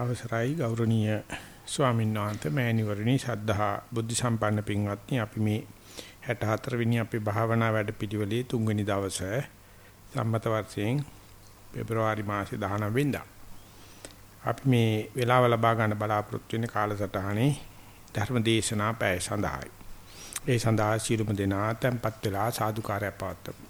අවසරයි ගෞරවනීය ස්වාමීන් වහන්සේ මෑණිවරණි සද්ධා බුද්ධ සම්පන්න පින්වත්නි අපි මේ 64 වෙනි අපේ භාවනා වැඩපිළිවෙලේ තුන්වෙනි දවසේ සම්මත වර්ෂයෙන් පෙබරවාරි මාසේ 19 වෙනිදා අපි මේ වෙලාව ලබා ගන්න බලාපොරොත්තු වෙන කාලසටහනේ ධර්ම දේශනා පැය සඳහායි. ඒ සඳහා සියලුම දෙනා tempත් වෙලා සාදුකාරය පවත්වමු.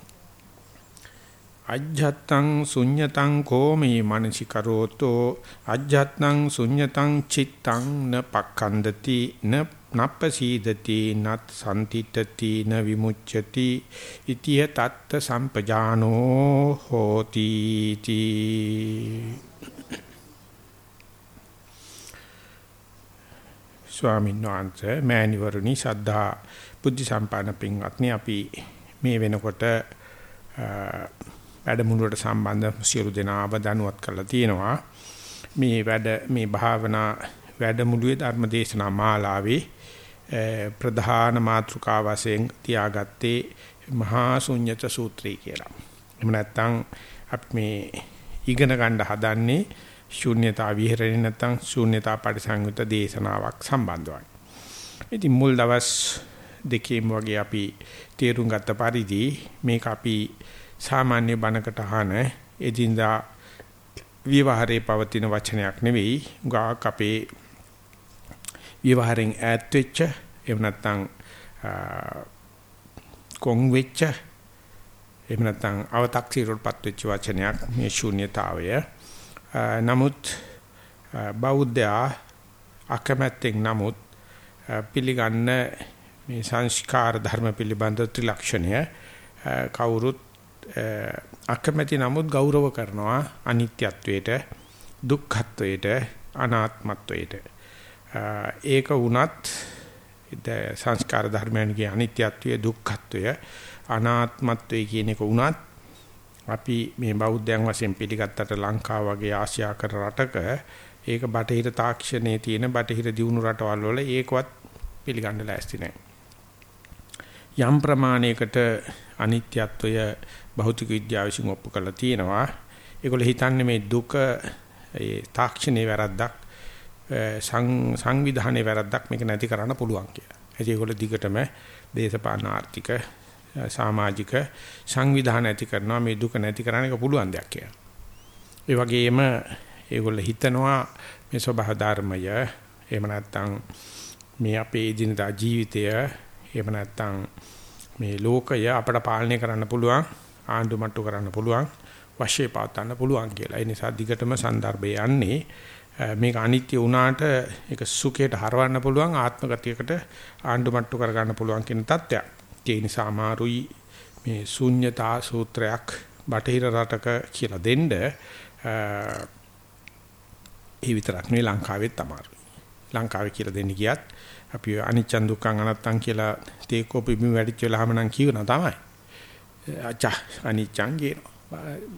අජ්ජත්තං ශුඤ්ඤතං කෝමී මනසිකරෝතෝ අජ්ජත්තං ශුඤ්ඤතං චිත්තං න පක්ඛන්දති න නප්පසීදති නත් සම්තිටති න විමුච්ඡති ඉතිය තත්ත සම්පජානෝ හෝති තී ස්වාමීන් වහන්සේ මෑණිවරුනි සද්ධා බුද්ධ සම්පන්න පින්වත්නි අපි මේ වෙනකොට වැඩමුළුවට සම්බන්ධ සියලු දෙනාව දැනුවත් කරලා තියෙනවා මේ වැඩ මේ භාවනා වැඩමුළුවේ ධර්ම දේශනා මාලාවේ ප්‍රධාන මාතෘකාව වශයෙන් තියාගත්තේ මහා ශුන්්‍යත සූත්‍රය කියලා. එහෙම නැත්නම් අපි මේ ඉගෙන ගන්න හදන්නේ ශූන්‍යතා විහෙරණේ නැත්නම් ශූන්‍යතා පරිසංයුත දේශනාවක් සම්බන්ධවයි. ඉතින් මුල් දවස් දෙකේම වගේ අපි තේරුම් ගත්ත පරිදි මේක අපි සාමාන්‍ය බණකට අහන එදින්දා විවහාරයේ පවතින වචනයක් නෙවෙයි. ගාක් අපේ විවහාරෙන් ඈත් වෙච්ච එහෙම නැත්නම් කොන් වෙච්ච එහෙම නැත්නම් අව탁සීරුවටපත් වෙච්ච වචනයක් මේ ශූන්‍යතාවය. නමුත් බෞද්ධයා අකමැත්තෙන් නමුත් පිළිගන්න මේ සංස්කාර ධර්ම පිළිබඳ ත්‍රිලක්ෂණය කවුරුත් අකමැති නමුත් ගෞරව කරනවා අනිත්‍යත්වයට දුක්ඛත්වයට අනාත්මත්වයට ඒක වුණත් සංස්කාර ධර්මයන්ගේ අනිත්‍යත්වය දුක්ඛත්වය අනාත්මත්වය කියන එක වුණත් අපි මේ බෞද්ධයන් වශයෙන් පිළිගත්තට ලංකාව වගේ ආසියාකර රටක ඒක බටහිර තාක්ෂණයේ තියෙන බටහිර දියුණු රටවල් වල ඒකවත් පිළිගන්න ලෑස්ති නැහැ. යම් ප්‍රමාණයකට අනිත්‍යත්වය භෞතික විද්‍යාව විසින් ඔප්පු කරලා තියෙනවා. ඒගොල්ලෝ හිතන්නේ මේ දුක ඒ තාක්ෂණයේ වැරද්දක් සංවිධානයේ වැරද්දක් මේක නැති කරන්න පුළුවන් කියලා. ඒකෝල දිගටම දේශපාලන ආර්ථික සමාජික සංවිධාන ඇති කරනවා මේ දුක නැති කරන්න එක පුළුවන් දෙයක් කියලා. ඒ වගේම ඒගොල්ලෝ හිතනවා මේ ස්වභාව ධර්මය එහෙම නැත්නම් මේ අපේ එදිනදා ජීවිතය එහෙම නැත්නම් මේ ලෝකය අපට පාලනය කරන්න පුළුවන් ආණ්ඩු මට්ටු කරන්න පුළුවන් වශයේ පාත්තන්න පුළුවන් කියලා. ඒ නිසා දිගටම સંદર્ભය යන්නේ මේක අනිත්‍ය වුණාට ඒක සුඛයට හරවන්න පුළුවන් ආත්මගතයකට ආණ්ඩු මට්ටු කරගන්න පුළුවන් කියන தත්ත්වයක්. ඒ නිසා අමාරුයි මේ ශූන්‍යතා සූත්‍රයක් බටහිර රටක කියලා දෙන්න ඒ විතරක් නෙවෙයි ලංකාවෙත් අමාරුයි. ලංකාවේ කියලා දෙන්න ගියත් අපි අනිච්චන් දුක්ඛං අනත්තං කියලා තේකෝපෙ බිම වැඩිච්ච වෙලාවම නම් කියනවා තමයි. අචා අනිච්චං කියනවා.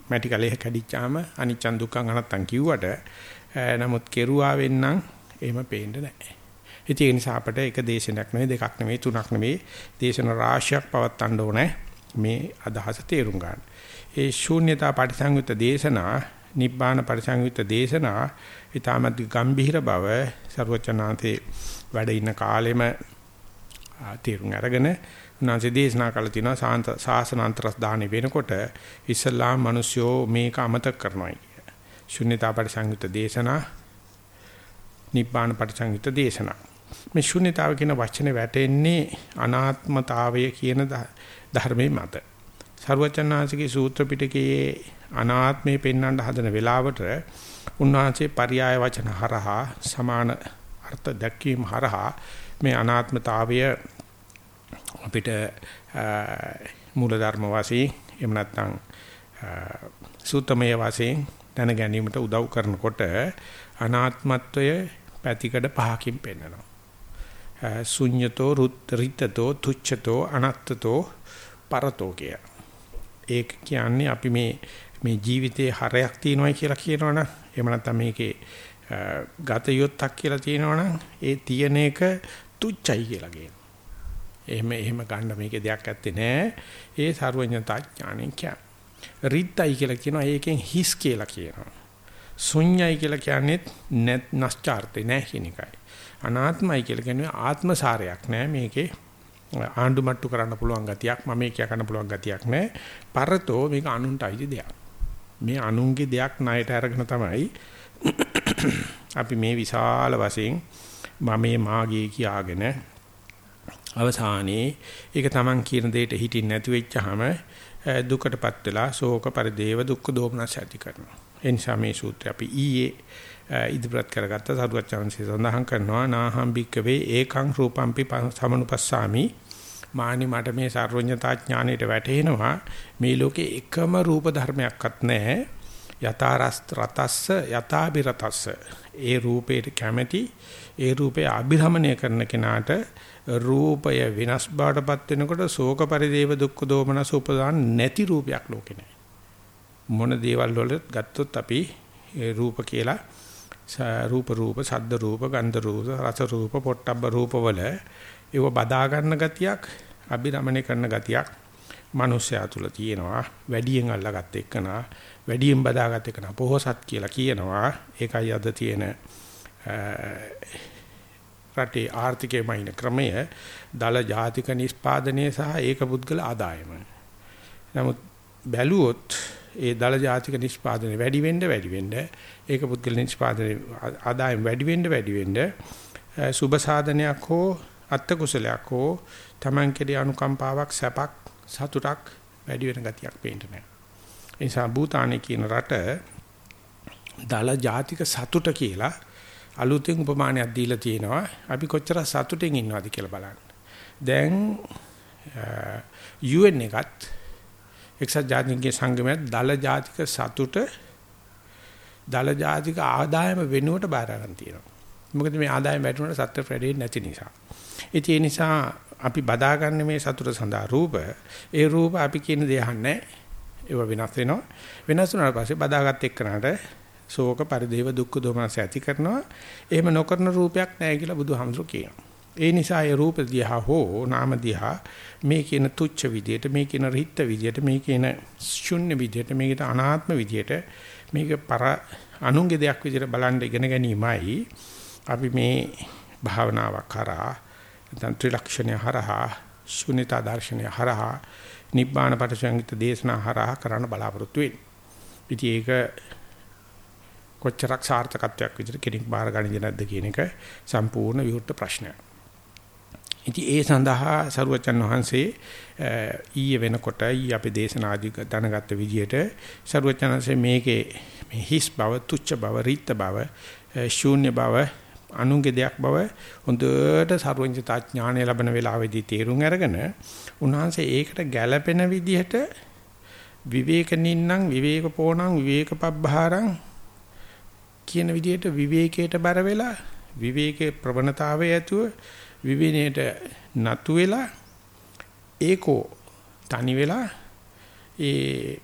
මැටි කලේ කැඩිච්චාම අනිච්චන් දුක්ඛං අනත්තං කිව්වට නමුත් කෙරුවා වෙන්නම් එහෙම පේන්නේ නැහැ. ඒ නිසා අපිට එක දේශනයක් නෙවෙයි දෙකක් නෙවෙයි තුනක් නෙවෙයි දේශන රාශියක් පවත්වන්න ඕනේ මේ අදහස තේරුම් ගන්න. ඒ ශූන්‍යතා පරිසංයුත් දේශනා නිබ්බාන පරිසංයුත් දේශනා ඊටමත් ගම්භීර බව ਸਰවචනාතේ වැඩ ඉන්න කාලෙම තේරුම් අරගෙන උන්වහන්සේ දේශනා කළා තියෙනවා සාන්ත සාසනාන්තරස් දාහනේ වෙනකොට ඉස්ලාම් මිනිස්සුෝ මේක අමතක කරනවා කිය. ශුන්‍යතා පරිසංයුත දේශනා නිබ්බාන පරිසංයුත දේශනා. මේ ශුන්‍යතාව කියන වචනේ වැටෙන්නේ අනාත්මතාවය කියන ධර්මයේ මත. සර්වචනාසිකේ සූත්‍ර පිටකයේ අනාත්මය පෙන්වන්න හදන වෙලාවට උන්වහන්සේ පర్యాయ වචන හරහා සමාන අර්ථ දැක්වීම හරහා මේ අනාත්මතාවය අපිට මූල ධර්ම වාසී එහෙම නැත්නම් සූතමය වාසී දැන ගැනීමට උදව් කරනකොට අනාත්මත්වය පැතිකඩ පහකින් පෙන්වනවා. ශුඤ්‍යතෝ රුත්තරිතතෝ තුච්ඡතෝ අනත්තතෝ පරතෝ කිය. ඒක කියන්නේ අපි මේ මේ ජීවිතේ හරයක් තියෙනවයි කියලා කියනවනම් එහෙම නැත්නම් මේකේ ගත යොත්තක් කියලා තියෙනවනම් ඒ තියෙන එක තුච්චයි කියලා කියනවා. එහෙම එහෙම ගන්න මේකේ දෙයක් ඇත්තේ නෑ. ඒ ਸਰවඥතා ඥාණයෙන් කියන්නේ. රිද්දයි කියලා කියනවා ඒකෙන් හිස් කියලා කියනවා. ශුන්‍යයි කියලා කියන්නේ නැත් නැස්චාර්තේ නෑ කියන එකයි. අනාත්මයි කියලා කියන්නේ ආත්මසාරයක් නෑ මේකේ ආණ්ඩු මට්ටු කරන්න පුළුවන් ගතියක් මම මේක කරන්න පුළුවන් ගතියක් නෑ. පරතෝ මේක අනුන්ට අයිති දෙයක්. මේ අනුන්ගේ දෙයක් ණයට අරගෙන තමයි අපි මේ විශාල වශයෙන් මමේ මාගේ කියාගෙන අවසානයේ ඒක Taman කියන දෙයට හිටින් නැති වෙච්චාම දුකටපත් වෙලා ශෝක පරිදේව දුක්ඛ දෝමනස ඇති කරනවා. ඒ නිසා මේ සූත්‍රය අපි ඊයේ ඉදිරිපත් කරගත්ත සරුවත් chance සඳහන් කරනවා නාහම් බික්කවේ ඒකං රූපම්පි සමනුපස්සාමි. මානි මට මේ සර්වඥතා ඥාණයට වැටහෙනවා. මේ ලෝකේ එකම රූප ධර්මයක්වත් නැහැ. යථා රතස්ස යථාබිරතස්ස ඒ රූපයට කැමැති ඒ රූපය අභිරමණය කරන කෙනාට රූපය විනාශ බවටපත් වෙනකොට ශෝක පරිදේව දුක්ඛ දෝමනස උපදාන නැති රූපයක් ලෝකේ නැහැ. මොන දේවල් වල ගත්තොත් අපි ඒ රූප කියලා රූප රූප සද්ද රූප ගන්ධ රූප රස රූප පොට්ටබ්බ රූප වල ඒව බදා ගන්න ගතියක් අභිරමණය කරන ගතියක් මිනිස්සයා තුල තියෙනවා. වැඩියෙන් අල්ලාගත් එක්කනා වැඩියෙන් බදාගත් එක්කනා පොහසත් කියලා කියනවා ඒකයි අද තියෙන රටේ ආර්ථිකයේ මයින් ක්‍රමය දල ජාතික නිෂ්පාදනය සහ ඒක පුද්ගල ආදායම නමුත් බැලුවොත් ඒ දල ජාතික නිෂ්පාදනය වැඩි වෙන්න වැඩි වෙන්න ඒක පුද්ගල නිෂ්පාදනය ආදායම වැඩි වෙන්න වැඩි වෙන්න සුබ සාධනයක් හෝ අත්ත කුසලයක් හෝ Taman කෙරේ අනුකම්පාවක් සැපක් සතුටක් වැඩි වෙන ගතියක් පේන්න නැහැ. ඒ නිසා භූතානේ කියන රට දල ජාතික සතුට කියලා අලුතෙන් උපමානයක් දීලා තියෙනවා. අපි කොච්චර සතුටින් ඉන්නවද කියලා බලන්න. දැන් UN එකත් එක්සත් ජාතීන්ගේ සංගමයත් දල ජාතික සතුට දල ජාතික ආදායම වෙනුවට බාර ගන්න තියෙනවා. මොකද මේ ආදායම වැටුණාට සත්‍ය ප්‍රෙඩේ නැති නිසා. ඒ නිසා අපි බදාගන්නේ මේ සතුට සඳහා රූප. ඒ රූප අපි කියන දේ අහන්නේ ඒව වෙනස් වෙනවා. වෙනස් වුණාට පස්සේ බදාගත් එක්කනට ශෝක පරිදේව දුක්ඛ දෝමනස ඇති කරනවා. එහෙම නොකරන රූපයක් නැහැ කියලා බුදුහාමුදුරු කියනවා. ඒ නිසා ඒ රූප දිහා හෝ නාම දිහා මේ කියන තුච්ච විදියට මේ කියන රිත්ත විදියට මේ කියන ශුන්‍ය විදියට මේකට අනාත්ම විදියට මේක පර අනුන්ගේ දෙයක් විදියට බලන් ඉගෙන ගැනීමයි අපි මේ භාවනාවක් කරා නැත්නම් ත්‍රිලක්ෂණය හරහා ශුන්‍යතා දර්ශනය හරහා නිබ්බාන පටිසංගිත දේශනා හරහා කරන්න බලාපොරොත්තු වෙන්නේ. ඉතින් ඒක කොච්චරක් සාර්ථකත්වයක් විදිහට කෙනෙක් බාර ගන්නද නැද්ද කියන එක සම්පූර්ණ විවෘත ප්‍රශ්නයක්. ඉතින් ඒ සඳහා සරුවචන් වහන්සේ ඊයේ වෙනකොට ඊ අපේ දේශනාදී දැනගත්ත විදිහට සරුවචන්සේ මේකේ මේ හිස් බව, තුච්ච බව, රිත්ත බව, ශූන්‍ය බව, අනුන්ගේ දෙයක් බව හොඳට සරුවචිතා ඥානය ලැබෙන වෙලාවේදී තේරුම් අරගෙන උන්වහන්සේ ඒකට ගැළපෙන විදිහට විවේකනින්නම් විවේක පෝණං විවේක පබ්බහාරං කියන විදිහට විවේකයට බර වෙලා විවේකේ ප්‍රවණතාවය ඇතුව විවිනේට නතු වෙලා ඒකෝ තනි වෙලා ඒ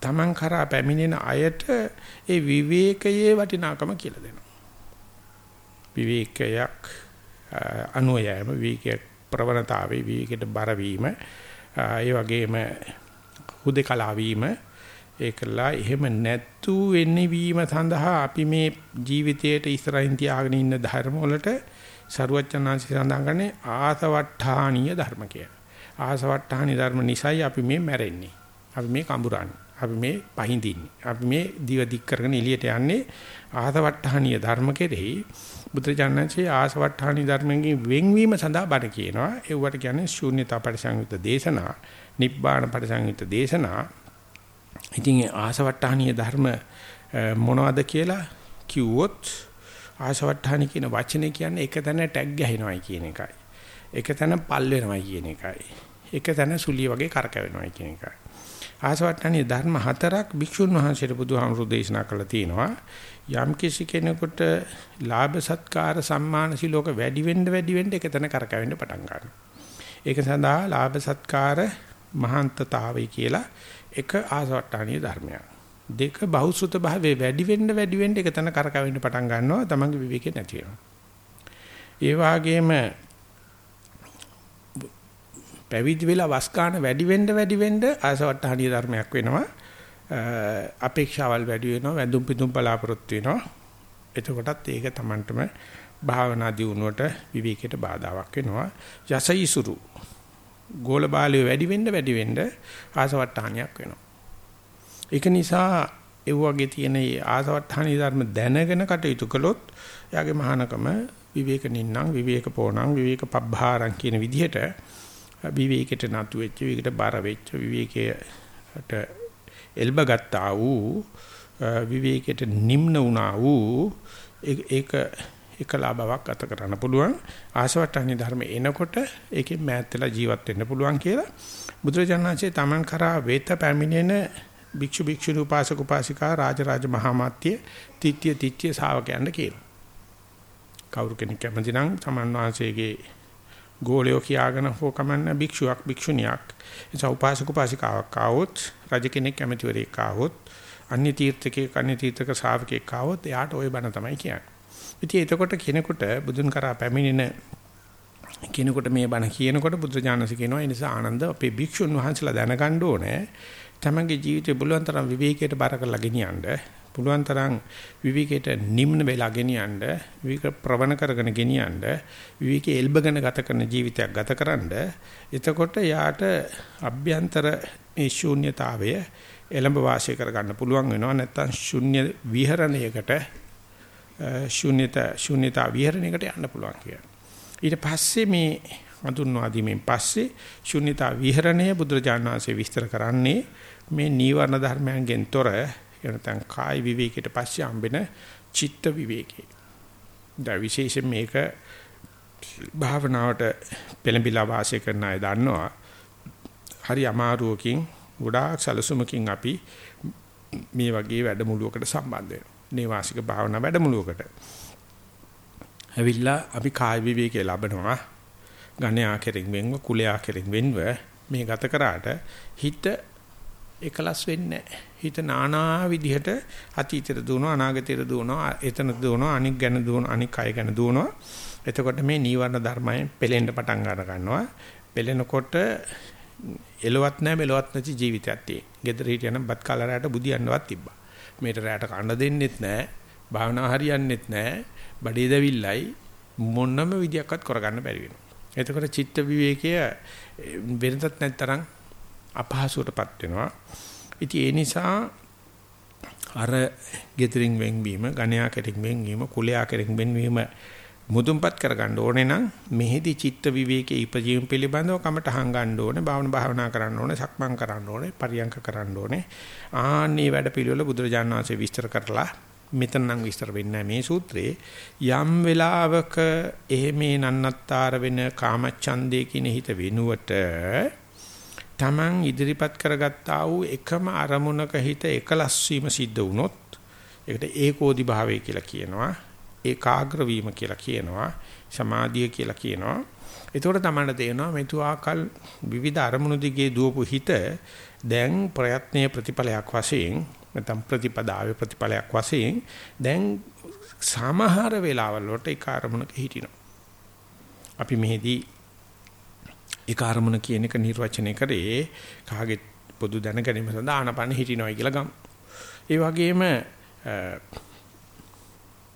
Taman කරා පැමිණෙන අයට ඒ විවේකයේ වටිනාකම කියලා දෙනවා. විවේකයක් අනුයයම විවේකයක් ප්‍රවණතාවේ විවේකයට බර වීම ඒ වගේම හුදකලා වීම ඒකලා එහෙම නැතු වෙන්නේ වීම සඳහා අපි මේ ජීවිතයේට ඉස්සරහින් තියාගෙන ඉන්න ධර්ම වලට සරුවච්චන්හන්සේ සඳහන් කරන්නේ ආසවට්ටානීය ධර්ම කියලා. ආසවට්ටානීය ධර්ම නිසයි අපි මේ මැරෙන්නේ. අපි මේ කඹරන්නේ. අපි මේ පහින්දින්නේ. අපි මේ දිව දික් කරගෙන එළියට යන්නේ ආසවට්ටානීය ධර්ම කෙරෙහි බුදුචානන්සේ ආසවට්ටානීය ධර්මයෙන් වෙන්වීම සඳහා බණ කියනවා. ඒවට කියන්නේ ශූන්‍යතා පරිසංයුක්ත දේශනා, නිබ්බාන පරිසංයුක්ත දේශනා. ඉතින් ආසවට්ටානීය ධර්ම මොනවද කියලා කිව්වොත් ආශවට්ටානි කියන වචනේ කියන්නේ එක තැන ටැග් ගහනවායි කියන එකයි. එක තැන පල් වෙනවායි කියන එකයි. එක තැන සුලිය වගේ කරකැවෙනවායි කියන එකයි. ආශවට්ටානි ධර්ම හතරක් භික්ෂුන් වහන්සේට බුදුහාමුදුරු දේශනා කළා තියෙනවා. යම් කිසි කෙනෙකුට ලාභ සත්කාර සම්මාන සිලෝක වැඩි වෙන්න වැඩි වෙන්න එක තැන කරකැවෙන්න පටන් ගන්නවා. ඒක සඳහා ලාභ සත්කාර මහාන්තතාවය කියලා එක ආසවට්ටානීය ධර්මයක්. දෙක බහුසුත භාවයේ වැඩි වෙන්න වැඩි වෙන්න එක තැන කරකවෙන්න පටන් ගන්නවා තමන්ගේ විවේකේ නැති වෙනවා. ඒ වගේම පැවිදි වෙලා වස් ගන්න වැඩි වෙන්න වැඩි වෙන්න ආසවට්ටානීය ධර්මයක් වෙනවා. අපේක්ෂාවල් වැඩි වෙනවා වැඳුම් පිදුම් බලාපොරොත්තු වෙනවා. එතකොටත් ඒක තමන්ටම භාවනා දියුණුවට විවේකයට බාධාවක් වෙනවා. යසයිසුරු ගෝල බාලය වැඩි වෙන්න වැඩි වෙන්න ආසවට්ටානියක් වෙනවා. ඒක නිසා ඒ වගේ තියෙන ආසවට්ටානී ධර්ම දැනගෙන කටයුතු කළොත් එයාගේ මහානකම විවේක නින්නම් විවේක පෝණම් විවේක පබ්බාරම් කියන විදිහට විවේකයට නතු වෙච්ච විවේකයට බර වෙච්ච විවේකයට එල්බ ගත්තා වූ විවේකයට නිම්න වුණා වූ ඒක එකලා බවක් ගත කරන්න පුළුවන්. ආශවට්ටානි ධර්ම එනකොට ඒකෙන් මෑත් වෙලා ජීවත් වෙන්න පුළුවන් කියලා. බුදුරජාණන්සේ තමන් කරා වේත පැමිණෙන භික්ෂු භික්ෂුණී උපාසක උපාසිකා රාජරාජ මහාමාත්‍ය තිත්‍ය තිත්‍ය ශාවකයන්ට කියනවා කවුරු කෙනෙක් කැමති නම් තමන් වහන්සේගේ ගෝලයෝ කියාගෙන හෝ කමන්න භික්ෂුවක් භික්ෂුණියක්. එසා උපාසක උපාසිකාවක් ආවොත් රජ කෙනෙක් කැමතිවරයෙක් ආවොත් අන්‍ය තීර්ථකේ අන්‍ය තීර්ථක ශාවකෙක් ආවොත් එයාට ওই බණ තමයි කියන්නේ. ඉතින් එතකොට කෙනෙකුට බුදුන් කරා පැමිණෙන කෙනෙකුට මේ බණ කියනකොට බුදුජානක කියනවා ඒ නිසා ආනන්ද අපේ භික්ෂුන් වහන්සේලා දැනගන්න ඕනේ. තමන්ගේ ජීවිතේ පුළුවන් තරම් විවේකයට බර කරලා ගෙනියන්න. පුළුවන් තරම් විවේකයට නිම්න වෙලා ගෙනියන්න විවේක ප්‍රවණ කරගෙන ගෙනියන්න විවේකයේ එල්බගෙන ගත කරන ජීවිතයක් ගතකරනද එතකොට යාට අභ්‍යන්තර මේ ශූන්‍යතාවය එළඹ වාසය කරගන්න පුළුවන් වෙනවා නැත්තම් ශුන්‍ය විහරණයකට ශුන්‍යතා ශුන්‍යතා විහරණයකට යන්න පුළුවන් කියලා. ඊට පස්සේ මේ හඳුන්වා දීමෙන් පස්සේ ශුන්‍යතා විහරණය බුදුරජාණන් වහන්සේ විස්තර කරන්නේ මේ නීවරණ ධර්මයන්ගෙන් තොර එනතන් කායි විවේකයට පස්සේ හම්බෙන චිත්ත විවේකේ. դա විශේෂයෙන් මේක භාවනාවට පෙළඹිලා වාසය කරන අය දන්නවා. හරි අමාරුවකින් ගොඩාක් සැලසුමකින් අපි මේ වගේ වැඩමුළුවකට සම්බන්ධ වෙනවා. නේවාසික භාවනා වැඩමුළුවකට. ඇවිල්ලා අපි කාය විවේකයේ ලබනවා. ගණ්‍යා කෙරෙන් වෙන්ව කුලයා කෙරෙන් වෙන්ව මේ ගත කරාට හිත එකලස් වෙන්නේ හිත නානා විදිහට අතීතයට දුවනවා අනාගතයට දුවනවා එතන දුවනවා අනික් ගැන දුවනවා අනික් අය ගැන දුවනවා එතකොට මේ නීවරණ ධර්මයෙන් පෙලෙන්න පටන් ගන්නවා පෙලෙනකොට එලවත් නැහැ මෙලවත් නැති ජීවිතයක් තියෙන. ගෙදර හිටියනම් බත් කලරයට බුදියන්නවත් තිබ්බා. මේට රැට කන්න දෙන්නෙත් නැහැ. භාවනා හරියන්නෙත් නැහැ. බඩේ දැවිල්ලයි මොනම විදියක්වත් කරගන්න බැරි වෙනවා. එතකොට චිත්ත විවේකය වෙනතත් නැත්තරම් අපහසුටපත් වෙනවා. ඉතින් ඒ නිසා අර gedirin වෙන්වීම, ගණයා කෙරෙන් වෙන්වීම, කුලයා කෙරෙන් වෙන්වීම මුදුන්පත් කරගන්න ඕනේ නම් මෙහිදී චිත්ත විවේකයේ ඉපජීම පිළිබඳව කමටහන් ගන්න ඕනේ භාවන භාවනා කරන්න ඕනේ සක්මන් කරන්න ඕනේ පරියංක කරන්න ඕනේ ආන්නේ වැඩ පිළිවෙල බුදුරජාණන් වහන්සේ විස්තර කරලා මෙතන නම් විස්තර වෙන්නේ මේ සූත්‍රයේ යම් වෙලාවක එහෙමේ නන්නත්තර වෙන කාමච්ඡන්දේ කියන හිත වෙනුවට Taman ඉදිරිපත් කරගත්තා වූ එකම අරමුණක හිත එකලස් වීම සිද්ධ වුණොත් ඒකට ඒකෝදි භාවය කියලා කියනවා ඒකාග්‍ර වීම කියලා කියනවා සමාධිය කියලා කියනවා. එතකොට තමයි තේරෙනවා මෙතුආකල් විවිධ අරමුණු දිගේ දුවපු හිත දැන් ප්‍රයත්නයේ ප්‍රතිඵලයක් වශයෙන් නැත්නම් ප්‍රතිපදාවේ ප්‍රතිඵලයක් වශයෙන් දැන් සමහර වෙලාවල් වලට ඒක අරමුණක හිටිනවා. අපි මෙහිදී ඒක අරමුණ කියන එක නිර්වචනය කරේ කාගේ පොදු දැනගැනීම සඳහා ආනපන හිටිනවයි කියලා ගමු ඒ වගේම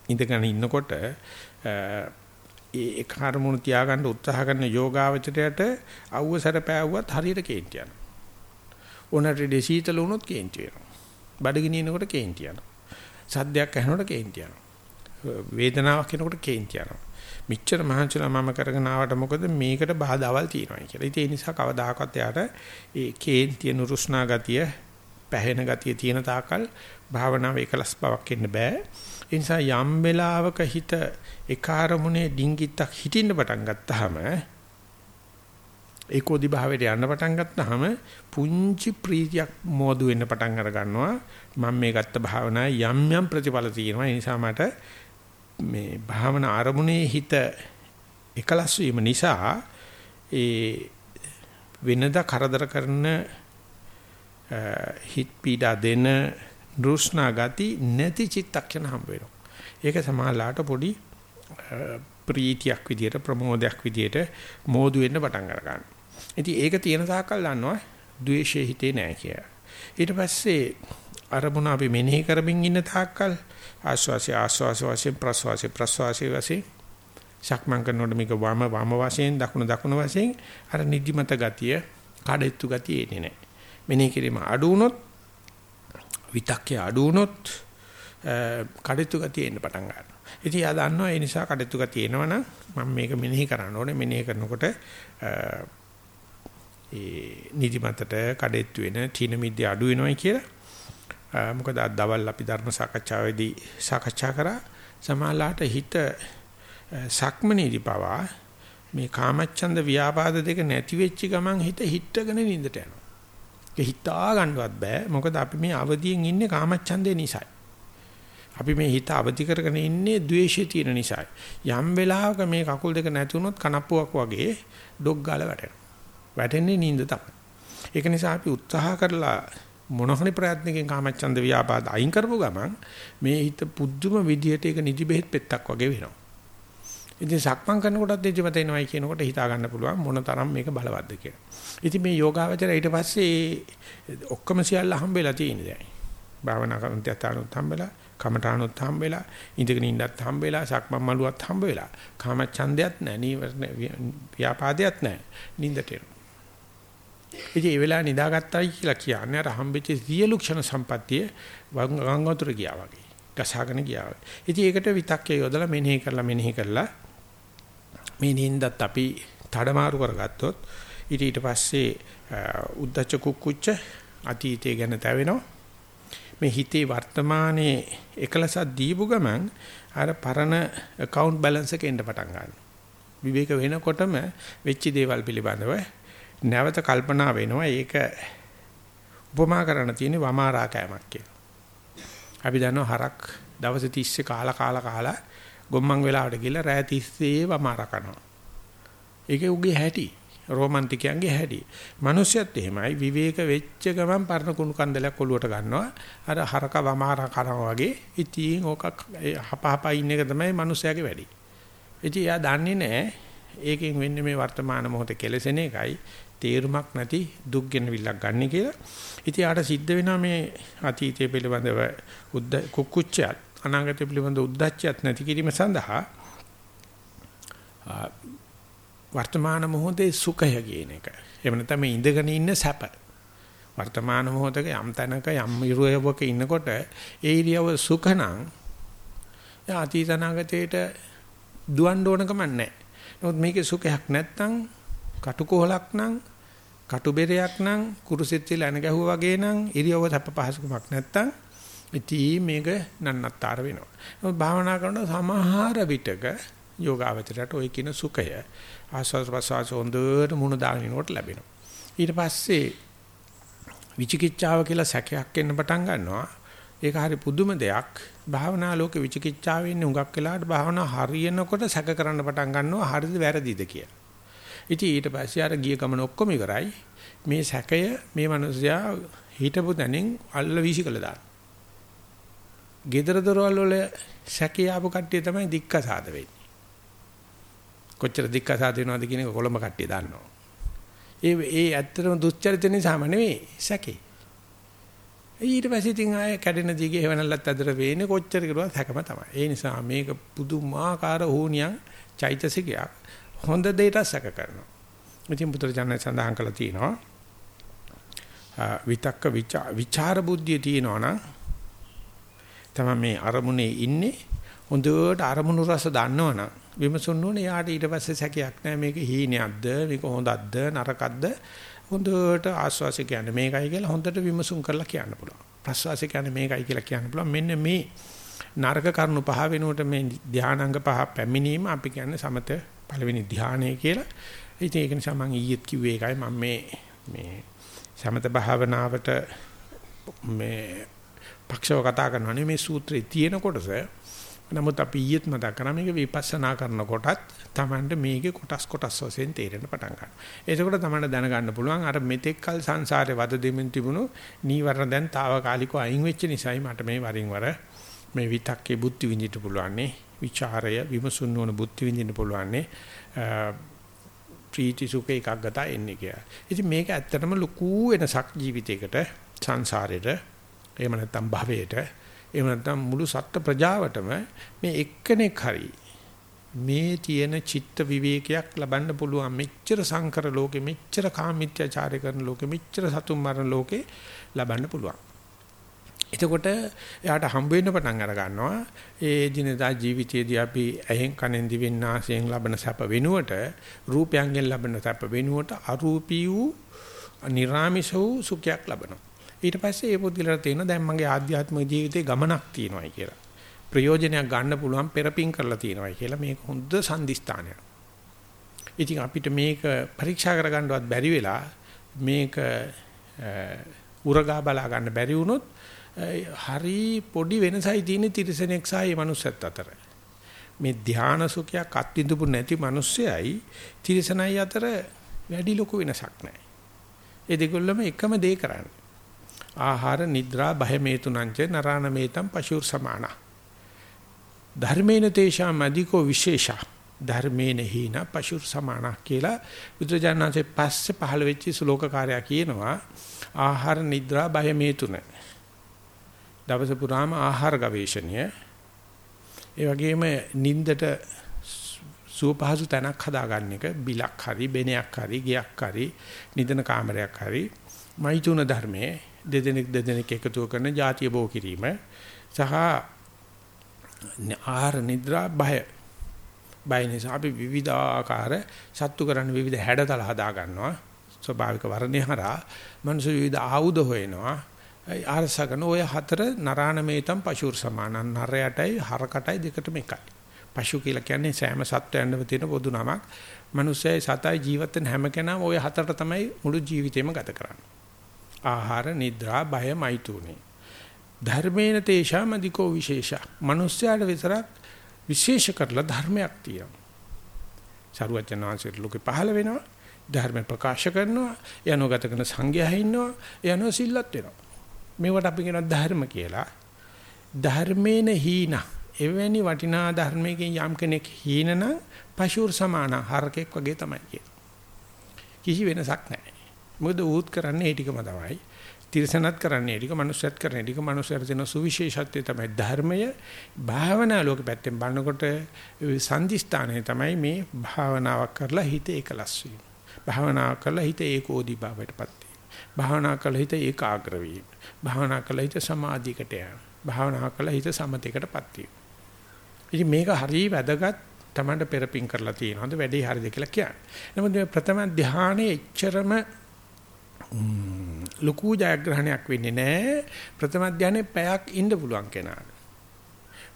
ඉඳගෙන ඉන්නකොට ඒ කර්මුණු තියාගන්න උත්සාහ කරන යෝගාවචරයට අවුව සැරපෑවුවත් හරියට කේන්ති යනවා. ඕනට දෙසීතල වුණොත් කේන්ති වෙනවා. බඩගිනිනකොට කේන්ති යනවා. සද්දයක් ඇහෙනකොට කේන්ති යනවා. වේදනාවක් එනකොට කේන්ති යනවා. මිච්ඡර මහන්සිලා මම කරගෙන ආවට මොකද මේකට බාධාවල් තියෙනවා කියලා. ඉතින් ඒ නිසා කවදාකවත් එයාට ඒ කේන්තිය නුරුස්නා ගතිය, පැහැෙන ගතිය තියෙන තාකල් භාවනාව එකලස් බවක් එන්න බෑ. ඒ නිසා යම් වෙලාවක හිත එක අරමුණේ ඩිංගිත්තක් හිටින්න පටන් ගත්තාම ඒකෝදි භාවයට යන්න පටන් ගත්තාම පුංචි ප්‍රීතියක් මෝදු වෙන්න පටන් අර ගන්නවා මම මේ ගත්ත භාවනාවේ යම් යම් ප්‍රතිඵල තියෙනවා ඒ නිසා මට මේ භාවනා අරමුණේ හිත එකලස් වීම නිසා ඒ වෙනදා කරදර කරන හිත පීඩා දෙන රුස්නා ගති නැති චිත්තක්ෂණ හම්බ වෙනවා. ඒක සමාලාට පොඩි ප්‍රීතියක් විදියට ප්‍රමෝදයක් විදියට මෝදු වෙන්න පටන් ගන්නවා. ඉතින් ඒක තියෙන තාක්කල් දන්නවා ද්වේෂය හිතේ නෑ කියලා. ඊට පස්සේ අරමුණ අපි මෙනෙහි කරමින් ඉන්න තාක්කල් ආස්වාසි ආස්වාස වශයෙන් ප්‍රස්වාසි ප්‍රස්වාසි වශයෙන් සක්මන් කරනකොට මේක වම වම වශයෙන් දකුණ දකුණ වශයෙන් අර නිදිමත ගතිය කඩෙත්තු ගතිය එන්නේ නැහැ. මෙනෙහි කිරීම අඩු වුණොත් විතක්කේ අඩු වුණොත් කඩෙත්තු ගතිය එන්න පටන් ගන්නවා. ඉතින් ආ දන්නවා ඒ නිසා කඩෙත්තු ගතිය එනවනම් මම මේක මෙනෙහි කරන්න ඕනේ. මෙනෙහි කරනකොට ඒ නිදිමතට කඩෙත්තු වෙන තීන මිද්‍ය අඩු වෙනවයි කියලා මොකද අද දවල් අපි ධර්ම සාකච්ඡාවේදී සාකච්ඡා කරා සමාලාට හිත සක්මනේදී පවා මේ කාමච්ඡන්ද ව්‍යාපාද දෙක නැති වෙච්ච ගමන් හිත හිටගෙන නින්දට යනවා. ඒක හිතා ගන්නවත් බෑ. මොකද අපි මේ අවදියෙන් ඉන්නේ කාමච්ඡන්දේ නිසායි. අපි මේ හිත අවදි කරගෙන ඉන්නේ ද්වේෂය තියෙන නිසායි. යම් වෙලාවක මේ කකුල් දෙක නැතුනොත් කනප්පුවක් වගේ ඩොග් ගාලා වැටෙනවා. වැටෙන්නේ නින්ද තමයි. ඒක නිසා අපි උත්සාහ කරලා මොනහරි ප්‍රයත්නකින් කාමච්ඡන්ද ව්‍යාපාද අයින් කරපු ගමන් මේ හිත පුදුම විදියට ඒක නිදි බෙහෙත් පෙත්තක් වගේ වෙනවා. ඉතින් සක්මන් කරනකොටත් දෙජමත එනවයි කියනකොට හිතා ගන්න පුළුවන් මොන තරම් මේක බලවත්ද කියලා. ඉතින් මේ යෝගාවචරය ඊට පස්සේ ඔක්කොම සියල්ල හම්බෙලා තියෙන දැන්. භාවනා කරනත් යතානුත් හම්බෙලා, කමඨානුත් හම්බෙලා, ඉඳගෙන ඉන්නත් හම්බෙලා, සක්මන් මළුවත් හම්බෙලා. කාමච්ඡන්දයක් නැහැ, නීවරණ ව්‍යාපාදයක් නැහැ. නින්දට එනවා. ඉතින් ඒ වෙලාව නිදාගත්තයි කියලා කියන්නේ අර හම්බෙච්ච සියලු ක්ෂණ සම්පත්තිය ගංගාතුර ගියා වගේ. ගසාගෙන ගියා වගේ. ඉතින් ඒකට විතක්කේ යොදලා මෙනෙහි කරලා මෙනෙහි කරලා මේ නින්දත් අපි තඩමාරු කරගත්තොත් ඊට ඊට පස්සේ උද්දච්ච කුක්කුච්ච අතීතය ගැන තැවෙනවා. මේ හිතේ වර්තමානයේ එකලසක් දීපු ගමන් අර පරණ account balance එක එන්න පටන් ගන්නවා. විවේක වෙනකොටම වෙච්ච දේවල් පිළිබඳව නැවත කල්පනා වෙනවා ඒක උපමා කරන්න තියෙන්නේ වමාරා කෑමක් කියලා. අපි දන්නවා හරක් දවස් 30 කාලා කාලා කාලා ගොම්මන් වෙලාවට ගිහලා රෑ 30 වමාරා කනවා. ඒකේ උගේ හැටි රොමන්ටිකයන්ගේ හැටි. මිනිස්සුත් එහෙමයි විවේක වෙච්ච ගමන් පරණ කුණු කන්දලයක් ඔලුවට ගන්නවා. අර හරක වමාරා කරනවා වගේ. ඉතින් ඕක හපහපා ඉන්න එක තමයි මිනිස්සයාගේ වැඩි. ඉතින් එයා දන්නේ නැහැ ඒකෙන් වෙන්නේ මේ වර්තමාන මොහොතේ කෙලසෙන එකයි තේරුමක් නැති දුක් ගෙනවිල්ලක් ගන්න කියලා. ඉතින් ආට සිද්ධ වෙනවා මේ අතීතයේ පිළිබඳව උද්ද කුක්කුච්චයත් අනාගතය පිළිබඳව උද්දච්චයත් නැති කිරීම සඳහා වර්තමාන මොහොතේ සුඛය කියන එක. එහෙම නැත්නම් මේ ඉඳගෙන ඉන්න සැප. වර්තමාන මොහොතක යම් තැනක යම් ඉරියව්වක ඉන්නකොට ඒ ඉරියව්ව සුඛනම් යා අතීත අනාගතයට දුවන්න ඕන කමක් නැහැ. නමුත් මේකේ සුඛයක් නැත්නම් කටුකොහලක් නම් කටුබෙරයක් නම් කුරුසෙත් ඉල ඇන ගැහුවා වගේ නම් ඉරියව්ව තප පහසුකමක් නැත්තම් ඉතින් මේක නන්නත්තර වෙනවා. නමුත් භාවනා කරනකොට සමහර විටක යෝගාවචරයට ওই කියන සුඛය ආස්වාද ප්‍රසවාස හොඳට මුණ දාගෙනනකොට ලැබෙනවා. ඊට පස්සේ විචිකිච්ඡාව කියලා සැකයක් එන්න පටන් ගන්නවා. ඒක හරි පුදුම දෙයක්. භාවනා ලෝකේ විචිකිච්ඡාවෙ ඉන්නේ හුඟක් වෙලාවට භාවනා හරියනකොට සැක කරන්න පටන් ගන්නවා හරිද වැරදිද කියලා. ඉතින් ඊට පස්සේ අර ගිය ගමන ඔක්කොම ඉවරයි. මේ සැකය මේ මිනිසයා හිටපු තැනින් අල්ල වීසිකල දාන. gedara dorwal වල සැකේ ආපු කට්ටිය තමයි දික්කසාද වෙන්නේ. කොච්චර දික්කසාද වෙනවද කියන එක කොළඹ කට්ටිය දන්නවා. ඒ ඒ ඇත්තටම දුස්චරිත නිසාම නෙවෙයි සැකේ. ඊට පස්සේ ඉතින් ආය කැඩෙන දිගේ හේවනල්ලත් අතර වෙන්නේ කොච්චර කිරුවත් හැකම තමයි. ඒ නිසා මේක පුදුමාකාර හෝනියන් චෛතසිකයක්. හොඳ දෙයට සැක කරනවා. ඉතින් පුත්‍රජානක සඳහන් කළා තියෙනවා විතක්ක විචාර බුද්ධිය තියෙනවා නම් තමයි මේ අරමුණේ ඉන්නේ. හොඳට අරමුණු රස දන්නවනම් විමසුන්න ඕනේ යාට ඊට පස්සේ සැකයක් නැහැ. මේක හීනයක්ද? මේක හොඳක්ද? නරකක්ද? හොඳට ආස්වාසය කියන්නේ මේකයි කියලා හොඳට විමසුම් කරලා කියන්න පුළුවන්. ප්‍රස්වාසය කියන්නේ මේකයි කියලා කියන්න පුළුවන්. මෙන්න මේ නරක කරුණු පහ වෙනුවට මේ ධානාංග පහ පැමිණීම අපි කියන්නේ සමත පළවෙනි ධානය කියලා. ඉතින් ඒක නිසා මම ඊයේත් කිව්වේ ඒකයි මම මේ මේ සමත භාවනාවට මේ පක්ෂව කතා කරනවා මේ සූත්‍රයේ තියෙන කොටස නමුත් අපි ඊයේත් මතක් කරා මේක විපස්සනා කරනකොටත් Tamanට මේකේ කොටස් කොටස් වශයෙන් තේරෙන්න පටන් ගන්නවා. එතකොට Tamanට දැනගන්න පුළුවන් අර මෙතෙක් කල සංසාරේ වද දෙමින් තිබුණු නීවරණ දැන් తాවකාලිකව අයින් වෙච්ච නිසායි මට මේ වරින් වර මේ විතක්කේ බුද්ධි විඳින්න පුළුවන්නේ. ਵਿਚාරය විමසුන් නොවන බුද්ධි විඳින්න පුළුවන්නේ. ප්‍රීති සුඛ එකක් ගත එන්නේ කියලා. ඉතින් මේක ඇත්තටම ලොකු වෙනසක් ජීවිතයකට සංසාරෙට එහෙම නැත්නම් භවයට එහෙම නැත්නම් මුළු සත්ත්ව ප්‍රජාවටම මේ එක්කෙනෙක් හරි මේ තියෙන චිත්ත විවේකයක් ලබන්න පුළුවන් මෙච්චර සංකර ලෝකෙ මෙච්චර කාමීත්‍යචාරය කරන ලෝකෙ මෙච්චර සතුන් මරන ලෝකෙ ලබන්න පුළුවන්. එතකොට එයාට හම්බ වෙන්න පටන් අර ගන්නවා ඒ දිනදා ජීවිතයේදී අපි ඇහෙන් කනෙන් දිවෙන් නාසයෙන් ලබන සැප වෙනුවට රූපයන්ගෙන් ලබන සැප වෙනුවට අරූපී වූ නිර්ාමිෂ වූ සුඛයක් ලබනවා. ඊට පස්සේ ඒ පුද්ගලයාට තේරෙනවා දැන් මගේ ආධ්‍යාත්මික ජීවිතේ ගමනක් තියෙනවායි කියලා. ප්‍රයෝජනයක් ගන්න පුළුවන් පෙරපින් කරලා තියෙනවායි කියලා මේක හොඳ සම්දිස්ථානයක්. ඉතින් අපිට මේක පරීක්ෂා කරගන්නවත් බැරි වෙලා මේක උරගා බලා ගන්න බැරි වුණොත් හරි පොඩි වෙනසයි තියෙන්නේ තිරසනෙක් සහ මේ මනුස්සයත් අතර. මේ ධානා සුඛයක් අත්විඳපු නැති මිනිස්සයයි තිරසනයි අතර වැඩි ලොකු වෙනසක් නැහැ. ඒ දෙකොල්ලම එකම දේ කරන්නේ. ආහාර නිද්‍රා භය මේතුනංච නරාණ මේතම් පශුර් සමාන ධර්මේන තේෂාම අධිකෝ විශේෂා ධර්මේන හීන පශුර් සමාන කියලා බුදුජානනාංශේ පස්සේ පහළ වෙච්ච ශ්ලෝකකාරයා කියනවා ආහාර නිද්‍රා භය මේතුන දවස පුරාම ආහාර ගවේෂණය. ඒ වගේම නින්දට සුව පහසු තැනක් හදාගන්න එක. බිලක් හරි බෙනයක් හරි ගයක් හරි නිදන කාමරයක් හරි. මෛතුන ධර්මයේ දෙදෙනෙක් දෙදෙනෙක් එකතු කරන ಜಾතිය බෝ කිරීම සහ ආහාර නිද්‍රා බය. බය නිසා අපි විවිධාකාර සත්තු කරන්න විවිධ හැඩතල හදා ගන්නවා ස්වභාවික වර්ණේ හරහා මනුෂ්‍ය විවිධ ආයුධ හොයනවා. ආරසකන ඔය හතර නරාණමේතම් පශුර් සමානන් නරයටයි හරකටයි දෙකටම එකයි. පශු කියලා කියන්නේ සෑම සත්වයන්ම තියෙන පොදු නමක්. මනුස්සයයි සතයි ජීවත් වෙන හැම කෙනාම ওই හතරට තමයි මුළු ජීවිතේම ගත කරන්නේ. ආහාර නිද්‍රා බය මෛතුනේ. ධර්මේන තේෂාම අධිකෝ විශේෂා. මිනිස්යාට විතරක් විශේෂ කරලා ධර්මයක් තියෙනවා. සරුවචනාංශයට ලෝකේ පහළ වෙනවා. ධර්ම ප්‍රකාශ කරනවා. යනෝගත කරන සංඝයා ඉන්නවා. යනෝ සිල්ලත් වෙනවා. මේවට අපි කියනවා ධර්ම කියලා ධර්මේන හීන එවැනි වටිනා ධර්මයකින් යම් කෙනෙක් හීනනම් පශුර් සමාන හරකෙක් වගේ තමයි කියන්නේ කිසි වෙනසක් නැහැ මොකද ඌත් කරන්නේ ඒ ටිකම තමයි. තිරසනත් කරන්නේ ඒ ටික, මනුස්සයත් කරන්නේ ඒ ටික, මනුස්සයර දෙන සුවිශේෂත්වය තමයි ධර්මය. භාවනා ලෝක පැත්තෙන් බලනකොට සංදිස්ථානය තමයි මේ භාවනාවක් කරලා හිත එකලස් වීම. භාවනා කරලා හිත ඒකෝදි භාවයටපත් වීම. භාවනා කරලා හිත ඒකාග්‍ර වීම. භාවනා කරලා හිත සමාධියකට යෑම. භාවනා කරලා හිත සමතේකටපත් වීම. ඉතින් මේක හරිය වැදගත් තමන්ට පෙරපින් කරලා තියෙනවද වැඩේ හරියද කියලා කියන්නේ. නමුත් මේ ප්‍රථම ධානයේ එච්චරම ලොකු ජයග්‍රහණයක් වෙන්නේ නැහැ ප්‍රථම ධානයේ පැයක් ඉන්න පුළුවන් කෙනාට.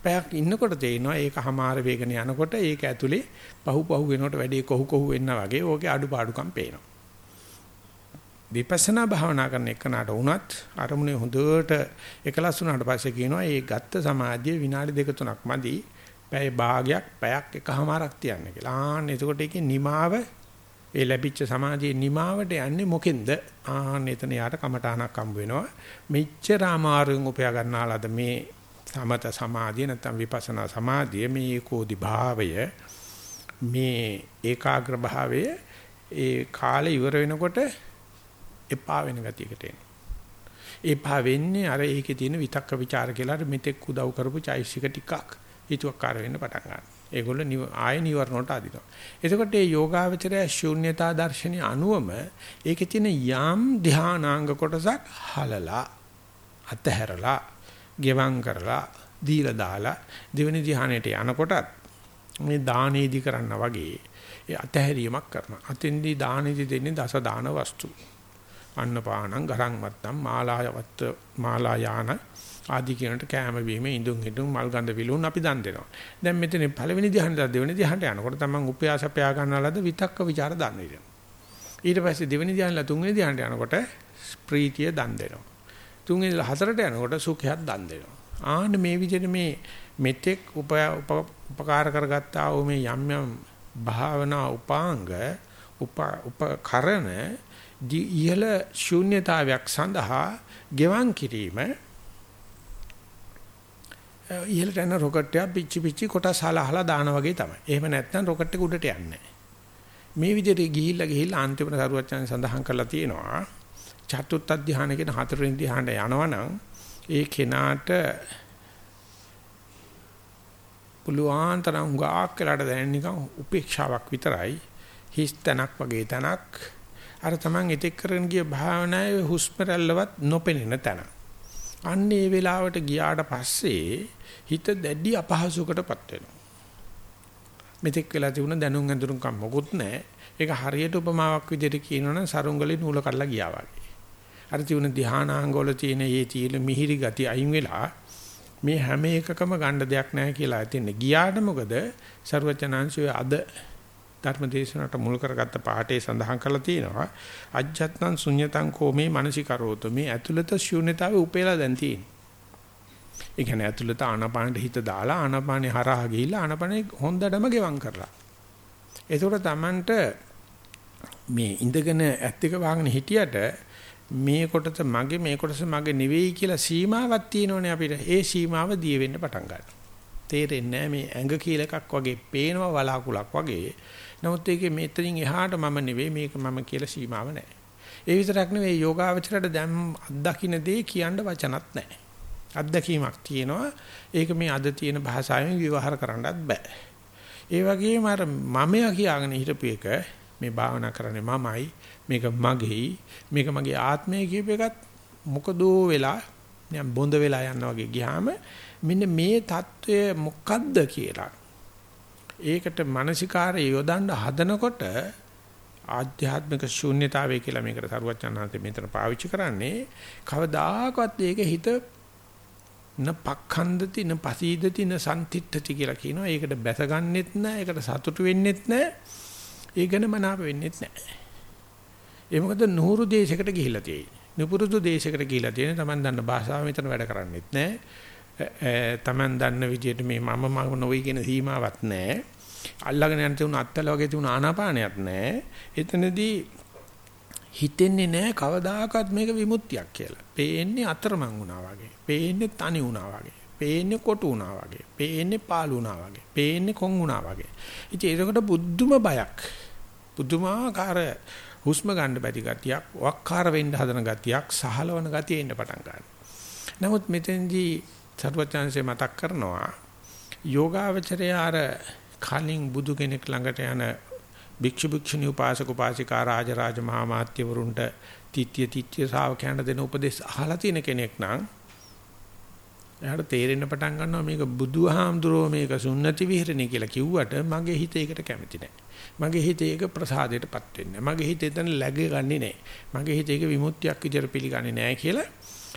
පැයක් ඉන්නකොට තේිනවා ඒක හමාර වේගන යනකොට ඒක ඇතුලේ පහු පහු වෙනකොට වැඩි කොහු කොහු වෙන්න වගේ ඕකේ අඩුපාඩුකම් පේනවා. විපස්සනා භාවනා කරන එකනට වුණත් අරමුණේ හොඳට එකලස් වුණාට පස්සේ කියනවා මේ ගත්ත සමාධිය විනාඩි දෙක තුනක් මදි. පැය භාගයක් පැයක් එකමාරක් තියන්න කියලා. ආන්න එතකොට ඒකේ නිමාව ඒ ලැබිච්ච සමාධියේ නිමාවට යන්නේ මොකෙන්ද? ආන්න එතන යාට කමඨාණක් හම්බ වෙනවා. මෙච්චර අමාරුවෙන් උපයා ගන්නාලාද මේ සමත සමාධිය නැත්නම් විපස්සනා සමාධිය මේ ඒකෝදි භාවය මේ ඒකාග්‍ර භාවය ඒ කාලේ ඉවර වෙනකොට එපා වෙන ගතියකට එනවා. එපා වෙන්නේ අර ඒකේ තියෙන විතක්ක ਵਿਚාර කියලා අර මෙතෙක් උදව් කරපු චෛසික ටිකක් හිතුවක්කාර වෙන්න පටන් ගන්නවා. ඒගොල්ලෝ ආය නිවර්ණයට අදිනවා. එතකොට මේ යෝගාවචරය ශූන්‍යතා දර්ශනය අනුවම ඒකේ තියෙන යම් ධානාංග කොටසක් හලලා අතහැරලා ගෙවම් කරලා දීලා දාලා දෙවෙනි ධානයට යනකොටත් මේ දානේදි කරන්න වගේ ඒ අතහැරීමක් කරනවා. අතෙන්දී දානේදි දෙන්නේ දස දාන වස්තු. අන්නපානං ගරං මත්තම් මාලායවත් මාලායාන ආදි කියනට කෑම බීම ඉඳුන් හිටුන් මල් ගඳ විලුන් අපි දන් දෙනවා. දැන් මෙතන පළවෙනි ධ්‍යානට දෙවෙනි ධ්‍යානට යනකොට තමන් උපයාසපයා ගන්නලද විතක්ක ਵਿਚාර දන් දෙනවා. ඊට පස්සේ දෙවෙනි ධ්‍යානලා තුන්වෙනි ධ්‍යානට යනකොට ප්‍රීතිය දන් දෙනවා. තුන්වෙනි හතරට යනකොට සුඛයක් දන් දෙනවා. ආන්න මේ විදිහට මේ මෙතෙක් උපකාර කරගත්තා වූ මේ යම් යම් භාවනා උපාංග උපකරණ ඉහළ ශූන්‍යතාවයක් සඳහා ගෙවන් කිරීම ඉහළට යන රොකට් එක පිච්චි පිච්චි කොටස් හලහලා දාන වගේ තමයි. එහෙම නැත්නම් රොකට් එක උඩට යන්නේ මේ විදිහට ගිහිල්ලා ගිහිල්ලා අන්තිමට සරුවච්චන් සඳහන් කරලා තියෙනවා. චතුත්ථ ධ්‍යාන කියන හතරවෙනි ධ්‍යානට යනවනම් ඒ කෙනාට පුළුවන් තරම් ගාක් වෙලාට දැනෙන නිකන් උපේක්ෂාවක් විතරයි හිස් තැනක් වගේ තැනක් අර තමන් එතෙක් කරගෙන ගිය භාවනාවේ හුස්ම රැල්ලවත් නොපෙනෙන තැන. අන්න ඒ වෙලාවට ගියාට පස්සේ හිත දැඩි අපහසුකටපත් වෙනවා. මෙතෙක් වෙලා තිබුණ දැනුම් ඇඳුරුම්කම් මොකුත් නැහැ. ඒක හරියට උපමාවක් විදිහට කියනවනම් සරුංගලේ නූල කඩලා ගියා වගේ. අර තිබුණ ධානාංගවල තියෙන මේ තීල මිහිරි ගති අයින් වෙලා මේ හැම එකකම ගන්න දෙයක් නැහැ කියලා හිතෙන්නේ. ගියාට මොකද ਸਰවචනාංශය අද ධර්මදේශනට මුල් කරගත්ත පාඩේ සඳහන් කරලා තියෙනවා. අජ්ජත්නම් ශුන්්‍යතං කෝමේ මනසිකරෝත මේ ඇතුළත ශූන්‍යතාවේ උපේලා දැන් තියෙන්නේ. ඒ කියන්නේ ඇතුළත ආනාපානෙට හිත දාලා ආනාපානේ හරහා ගිහිල්ලා ආනාපානේ හොඳටම ගෙවම් කරලා. ඒකට තමන්ට මේ ඉඳගෙන ඇත් එක වහගෙන හිටියට මේ කොටස මගේ මේ කොටස මගේ නෙවෙයි කියලා සීමාවක් තියෙනවනේ අපිට. ඒ සීමාව දිය වෙන්න පටන් ගන්නවා. තේරෙන්නේ මේ ඇඟ කියලා එකක් වගේ පේනවා වලාකුලක් වගේ. නමුත් ඒකේ මෙතනින් එහාට මම නෙවෙයි මේක මම කියලා සීමාව නැහැ. ඒ විතරක් නෙවෙයි යෝගාවචරයට දැන් අත්දකින්න දේ කියන්න වචනත් නැහැ. අත්දැකීමක් තියෙනවා. ඒක මේ අද තියෙන භාෂාවෙන් විවහාර කරන්නත් බෑ. ඒ වගේම අර මමයා කියාගෙන හිටපු එක මේ භාවනා කරන්නේ මමයි, මේක මගේයි, මේක මගේ ආත්මය කියප එකත් මොකදෝ වෙලා නියම් බොඳ වෙලා යනවා වගේ ගියාම මෙන්න මේ தত্ত্বය මොකද්ද කියලා ඒකට මානසිකාරය යොදන්න හදනකොට ආධ්‍යාත්මික ශූන්‍යතාවය කියලා මේකට සරුවචනාන්තේ මෙතන පාවිච්චි කරන්නේ කවදාකවත් ඒක හිත න පක්ඛන්දති න පසීදති න සම්තිත්‍ත්‍ති කියලා කියනවා. ඒකට බැසගන්නෙත් නැහැ. ඒකට සතුටු වෙන්නෙත් නැහැ. ඒ ගැන මනාප වෙන්නෙත් නැහැ. ඒ මොකද නුහුරු දේශයකට ගිහිලා තියෙන්නේ. නුපුරුදු දේශයකට ගිහිලා තියෙන තමන් දන්න භාෂාව මෙතන වැඩ කරන්නේත් නැහැ. තමන් දන්න විදිහට මේ මම මම නොවේ කියන සීමාවක් නැහැ. අල්ලගෙන යන තුන අත්තල වගේ තුන ආනාපානයක් නැහැ. එතනදී හිතෙන්නේ නැහැ කවදාකවත් මේක විමුක්තියක් කියලා. පේන්නේ අතරමං වුණා වගේ. පේන්නේ තනි වුණා වගේ. පේන්නේ කොටු වුණා වගේ. පේන්නේ පාළු වුණා වගේ. පේන්නේ කොන් වුණා වගේ. ඉතින් ඒකට බුද්ධුම බයක්. බුදුමාකාර හුස්ම ගන්න බැරි ගතියක්, වක්කාර වෙන්න හදන ගතියක්, සහලවන ගතිය එන්න පටන් ගන්නවා. නමුත් මෙතෙන්දී සර්වඥාන්සේ මතක් කරනවා යෝගාවචරය අර කලින් බුදු කෙනෙක් ළඟට යන භික්ෂු භික්ෂුණී උපාසක උපාසිකා රාජ රාජ මහා මාත්‍යවරුන්ට තිත්‍ය තිත්‍ය ශ්‍රාවකයන්ට දෙන උපදේශ අහලා තියෙන කෙනෙක් නම් එයාට තේරෙන්න පටන් ගන්නවා මේක බුදුහාමුදුරුවෝ මේක සුන්නති විහෙරණේ කියලා කිව්වට මගේ හිත ඒකට කැමති නැහැ. මගේ හිත ඒක ප්‍රසාදයටපත් වෙන්නේ මගේ හිත එතන läග ගන්නෙ නැහැ. මගේ හිත ඒක විමුක්තියක් විදියට පිළිගන්නේ නැහැ කියලා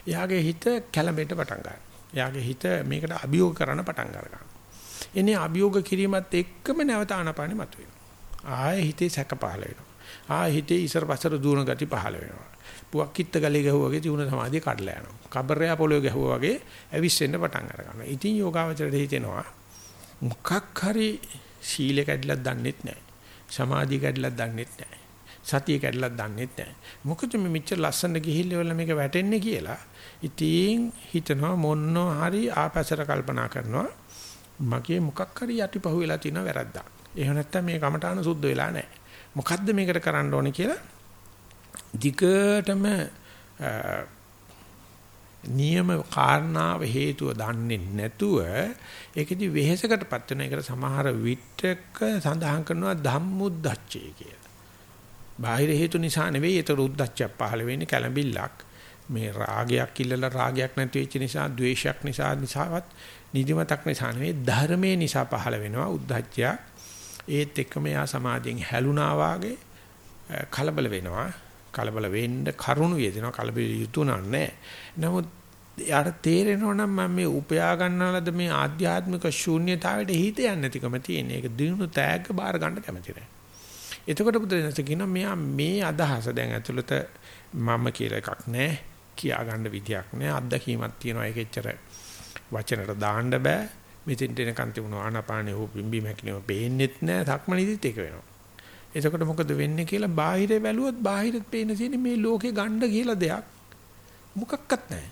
එයාගේ හිත කැළඹෙන්න පටන් ගන්නවා. එයාගේ හිත මේකට අභියෝග කරන්න පටන් ගන්නවා. එනේ අභියෝග කිරීමත් එක්කම නැවත ආනපානෙ මතුවෙනවා. ආයෙ හිතේ සැක පහළ වෙනවා. ආයෙ හිතේ ඉසර පසර දුවන ගති පහළ වෙනවා. පුවක් කිත්ත ගලේ ගැහුවා වගේ තියුණ සමාධිය කඩලා යනවා. කබරයා පොළොවේ ගැහුවා වගේ ඇවිස්සෙන්න පටන් අර ගන්නවා. ඉතින් යෝගාවචරයට හිතෙනවා මොකක් හරි සීල කැඩිලක් දන්නෙත් නැහැ. සමාධිය කැඩිලක් දන්නෙත් නැහැ. සතිය කැඩිලක් දන්නෙත් නැහැ. මොකද මේ මෙච්චර ලස්සන ගිහිල්ලා මේක වැටෙන්නේ කියලා. ඉතින් හිතනවා මොන්නෝ හරි ආපසර කල්පනා කරනවා. මගේ මොකක් හරි යටිපහුව වෙලා තියෙන වැරද්දක්. එහෙම නැත්නම් මේ කමඨාන සුද්ධ වෙලා නැහැ. මොකද්ද මේකට කරන්න ඕනේ කියලා දිගටම නියම කාරණාව හේතුව දන්නේ නැතුව ඒකෙදි වෙහෙසකටපත් වෙන එකට සමහර විටක සඳහන් කරනවා ධම්මුද්දච්චය කියලා. බාහිර හේතු නිසා නෙවෙයි ඒතර උද්දච්චය පහළ වෙන්නේ කැළඹිල්ලක්. මේ රාගයක් ඉල්ලලා රාගයක් නැති වෙච්ච නිසා, ද්වේෂයක් නිසා නිසාවත් නිදිමතක් නිසා නෙවෙයි ධර්මයේ නිසා පහළ වෙනවා උද්දච්චය. ඒත් එක්කම යා සමාධියෙන් හැලුනා වාගේ කලබල වෙනවා. කලබල වෙන්න කරුණු යෙදෙනවා කලබල යුතු නැහැ. නමුත් යාට තේරෙනවා නම් මම මේ උපයා ගන්නලද මේ ආධ්‍යාත්මික ශූන්‍යතාවයට හිත යන්නේ නැතිකම තියෙන. ඒක දිනු තෑග්ග බාර ගන්න කැමති නැහැ. එතකොට බුදුරජාණන් කියනවා මෙයා මේ අදහස දැන් ඇතුළත මම කියලා එකක් නැහැ. කියා ගන්න විදියක් නැහැ. අත්දැකීමක් තියෙනවා ඒක එච්චර වචනට දාන්න බෑ. මෙතෙන්ට එනකන් තිබුණ ආනාපානේ හෝ පිම්බි මැකිනව පේන්නෙත් නෑ. ධක්මනිදිත් ඒක වෙනවා. එතකොට මොකද වෙන්නේ කියලා බාහිරේ බැලුවොත් බාහිරත් පේන තියෙන මේ ලෝකේ ගණ්ඩ කියලා දෙයක් මොකක්වත් නැහැ.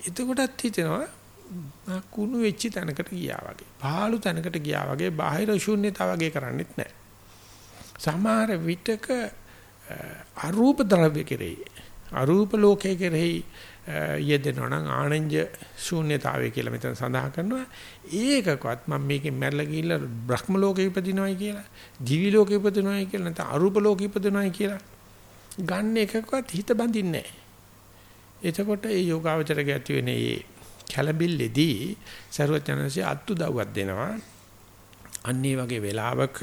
එතකොටත් හිතෙනවා කුණු වෙච්ච තැනකට ගියා වගේ. පහළු තැනකට ගියා වගේ බාහිර ශූන්‍යතාව වගේ කරන්නෙත් නැහැ. සමහර විටක අරූප ද්‍රව්‍ය කෙරෙහි අරූප ලෝකයේ කෙරෙහි යෙදෙනවා නම් ආනන්ජ ශූන්‍යතාවය කියලා මෙතන සඳහන් කරනවා. ඒකකවත් මම මේකෙන් මැරලා ගිහිල්ලා බ්‍රහ්ම ලෝකෙ ඉපදිනවයි කියලා දිවි ලෝකෙ ඉපදිනවයි කියලා නැත්නම් අරූප ලෝකෙ ඉපදිනවයි කියලා ගන්න එකකවත් හිත බඳින්නේ නැහැ. එතකොට ඒ යෝගාවචරය ඇති වෙන මේ කලබිල්ලේදී ਸਰවඥාන්සේ අත්තු දව්වක් දෙනවා. අන්න වගේ වෙලාවක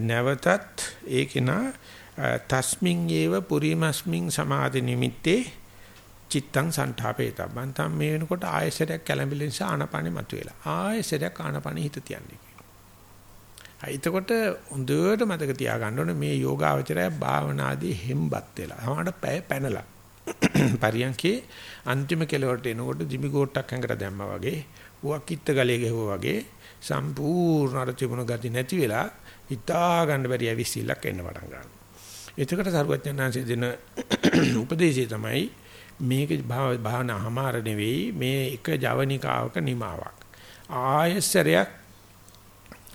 නැවතත් ඒකේනා තස්මින් ඒව පුරිමස්මින් සමාධි නිමිත්තේ චිත්තං සන්ඨාපේතබ්බන් තම මේ වෙනකොට ආයසරයක් කැළඹිලි නිසා ආනපනෙ මතුවෙලා ආයසරයක් ආනපනෙ හිත තියන්නේ කියලා. එතකොට හොඳට මතක තියාගන්න ඕනේ මේ යෝගාවචරය භාවනාදී හෙම්බත් වෙලා. සමහරට පැය පැනලා. පරියන්කේ අන්තිම කෙලවරට එනකොට දිමි ගෝට්ටක් හැංගට දැම්මා වගේ, ඌක් කිත්ත ගලේ ගැහුවා වගේ සම්පූර්ණ අර තිබුණ ගති නැති වෙලා හිතා ගන්න බැරි ඇවිස්සිල්ලක් එන්න පටන් ගන්නවා. එතකොට සරුවඥාන්සේ දෙන උපදේශය තමයි මේක භාවනා හමාර නෙවෙයි මේ එක ජවනිකාවක නිමාවක්. ආයසරයක්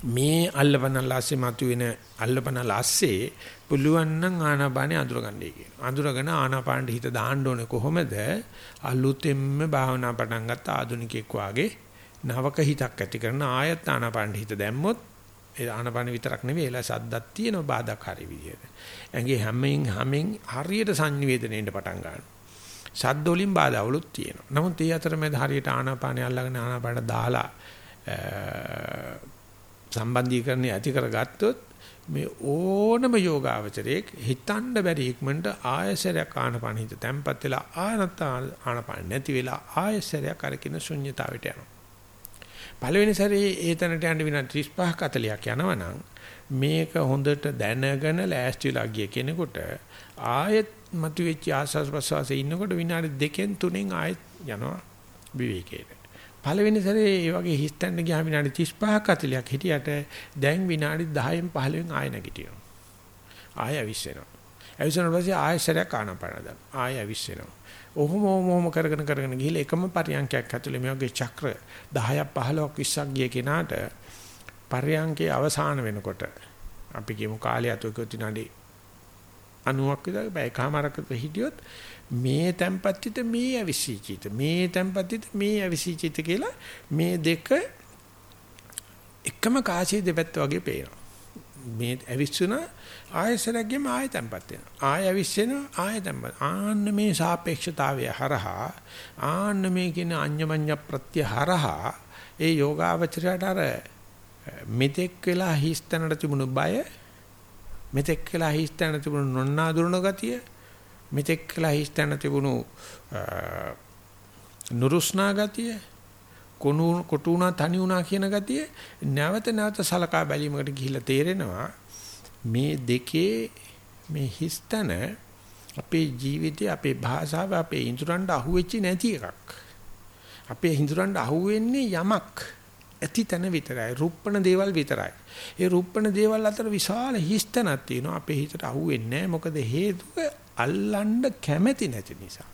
මේ අල්ලපන ලස්සේ මතුවෙන අල්ලපන ලස්සේ පුළුවන් නම් ආනාපානේ අඳුරගන්නයි කියන. අඳුරගෙන ආනාපානට හිත දාන්න ඕනේ කොහොමද? අලුතෙන්ම භාවනා පටන් ගත්ත ආදුනිකෙක් වාගේ නවක හිතක් ඇති කරන ආයත් ආනාපානට හිත දැම්මොත් ඒ ආනාපාන විතරක් නෙවෙයි ඒලා සද්දක් තියෙනවා බාධාකාරී විදියට. ඇඟේ හැමෙන් හැමෙන් හරියට සංනිවේදනයේට පටන් ගන්නවා. ශබ්ද වලින් බාධාවලුත් තියෙනවා. නමුත් ඒ අතරමැද හරියට ආනාපානය අල්ලගෙන ආනාපාන දාලා සම්බන්ධීකරණය ඇති කරගත්තොත් මේ ඕනම යෝගාවචරයේ හිතන්න බැරි ඉක්මනට ආයසරයක් ආනපාන හිත තැම්පත් වෙලා ආනත් ආනපාන නැති වෙලා ආයසරයක් අරකින ශුන්්‍යතාවයට යනවා. පළවෙනි සැරේ ඒ තැනට යන්න විනාඩි 35ක් 40ක් යනවනම් මේක හොඳට දැනගෙන ලෑස්තිලා ගිය කෙනෙකුට ආයෙත් මතුවෙච්ච ආස්වාස් ප්‍රසවාසයේ ඉන්නකොට විනාඩි දෙකෙන් තුනෙන් ආයෙත් යනවා විවේකයට. පළවෙනි සැරේ මේ වගේ හිස්තැන්න ගියාම විනාඩි 35ක් 40ක් හිටියට දැන් විනාඩි 10න් 15න් ආයෙ නැගිටිනවා. ආයෙ අවිස්සෙනවා. අවිස්සන පස්සේ ආයෙ සැරයක් ආනපන දාන. ආයෙ අවිස්සෙනවා. ඔහොම ඔහොම කරගෙන කරගෙන ගිහිල්ලා එකම පරියන්කයක් ඇතුලේ මේ වගේ චක්‍ර 10ක් 15ක් 20ක් ගිය කෙනාට පරියන්කේ අවසාන වෙනකොට අපි කියමු කාලය අතොකෙත් විනාඩි 90ක් විතර බයකමාරක හිටියොත් මේ tempatita මේ අවිසීචිත මේ tempatita මේ අවිසීචිත කියලා මේ දෙක එකම කාසිය දෙපැත්ත වගේ පේනවා. මේ ඇවිස්සුන ආයසරගෙම ආය tempat වෙනවා. ආය ඇවිස්සෙන ආය tempat ආන්න මේ සාපේක්ෂතාවය හරහා ආන්න මේ කියන අඤ්ඤමඤ්ඤ ප්‍රත්‍ය හරහා ඒ යෝගාවචරයට අර මෙතෙක් වෙලා හිස්තැනට තිබුණු බය මෙතෙක් වෙලා හිස්තැන තිබුණු නොන්නාදුරන ගතිය මෙතෙක් වෙලා හිස්තැන තිබුණු නුරුස්නා ගතිය කොණු කොටුණා තනි වුණා කියන ගතිය නැවත නැවත සලකා බැලීමකට ගිහිල්ලා තේරෙනවා මේ දෙකේ මේ හිස්තන අපේ ජීවිතේ අපේ භාෂාව අපේ ඉඳුරන්ට අහුවෙච්ච නැති එකක් අපේ ඉඳුරන්ට අහුවෙන්නේ යමක් ඇති තැන විතරයි. රුප්පණ දේවල් විතරයි. ඒ රුප්පණ දේවල් අතර විශාල හිස්තනක් තියෙනවා. අපේ හිතට අහුවෙන්නේ මොකද හේතුව අල්ලන්න කැමැති නැති නිසා.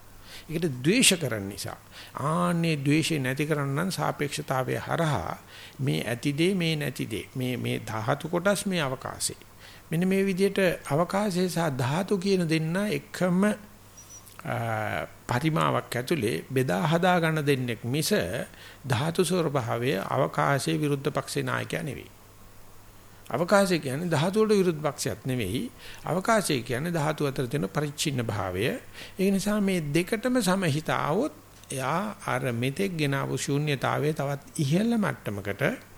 ඒකට ද්වේෂ කරන නිසා. ආන්නේ ද්වේෂේ නැති කරන්න නම් සාපේක්ෂතාවය හරහා මේ ඇති දේ මේ නැති දේ මේ මේ ධාතු කොටස් මේ අවකාශේ. මෙන්න මේ විදිහට අවකාශය සහ ධාතු කියන දෙන්න එකම පරිමාවක් ඇතුලේ බෙදා හදා ගන්න දෙන්නෙක් මිස ධාතු ස්වභාවයේ අවකාශයේ විරුද්ධ පක්ෂේ නායකයා නෙවෙයි. අවකාශය කියන්නේ ධාතු වලට විරුද්ධ පක්ෂයක් නෙවෙයි. අවකාශය කියන්නේ ධාතු අතර තියෙන පරිච්ඡින්න භාවය. ඒ නිසා මේ දෙකටම සමහිත આવොත් එයා අර මෙතෙක් ගෙනාවු ශූන්‍යතාවයේ තවත් ඉහළ මට්ටමකට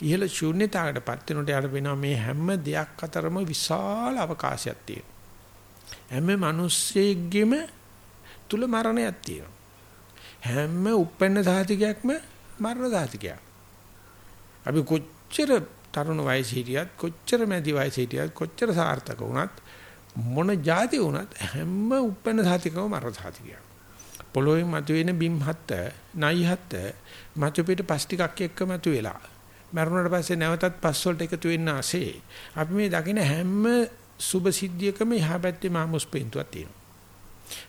ඉහළ ශූන්‍යතාවකටපත් වෙනකොට යාට වෙනවා මේ හැම දෙයක් අතරම විශාල අවකාශයක් තියෙනවා. හැම මිනිස්සෙක්ගෙම තුල මරණයක් තියෙනවා. හැම උප්පන්න සාතිකයක්ම මරණ සාතිකයක්. අපි කොච්චර තරුණ වයසේ හිටියත් කොච්චර මැදි වයසේ හිටියත් කොච්චර සාර්ථක වුණත් මොන જાති වුණත් හැම උප්පන්න සාතිකම මරණ සාතිකයක්. පොළොවේ මතුවෙන බිම් හත්ත, නයි හත්ත මතු පිට පස් ටිකක් එක්ක මතුවෙලා. මරුණට පස්සේ නැවතත් පස් වලට එකතු වෙන්න ASCII. අපි මේ දකින හැම සුබ සිද්ධියකම එහා පැත්තේ මහා මුස්පෙන්තුවක් තියෙනවා.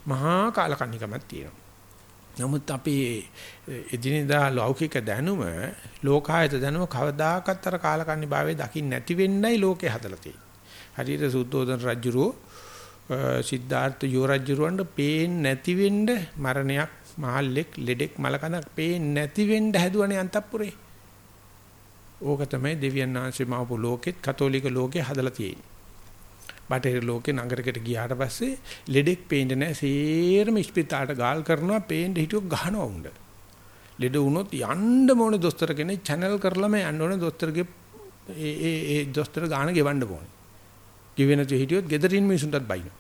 මහා කාලකන්නිකමක් තියෙනවා. නමුත් අපි එදිනෙදා ලෞකික දැනුම ලෝකායත දැනුම කවදාකවත් අර කාලකන්ණි භාවයේ දකින්න නැති වෙන්නයි ලෝකේ හදලා තියෙන්නේ. හරියට සුද්ධෝදන රජුරෝ සිද්ධාර්ථ යෝ රජුරවන්ට පේන්නේ නැති වෙන්න මරණයක් මහල්ලෙක් ලෙඩෙක් මලකඳක් පේන්නේ නැති වෙන්න හැදුවනේ අන්තපුරේ. ඕක තමයි දෙවියන් වහන්සේ මාපු ලෝකෙත් කතෝලික ලෝකේ හදලා තියෙන්නේ. බටහිර ලෝකේ නගරයකට ගියාට පස්සේ ලෙඩෙක් පේන්නේ නැහැ. සේරම ස්පිතාලට ගාල් කරනවා පේන්නේ හිටියෝ ගහනවා උණ්ඩ. ලෙඩ වුණොත් යන්න ඕනේ දොස්තර කෙනෙක් channel කරලම යන්න ඕනේ දොස්තරගේ ඒ ඒ ඒ දොස්තර ගාන ගෙවන්න ඕනේ. කිවෙන තු හිටියොත් gederin මිනිසුන්ටත් බයිනවා.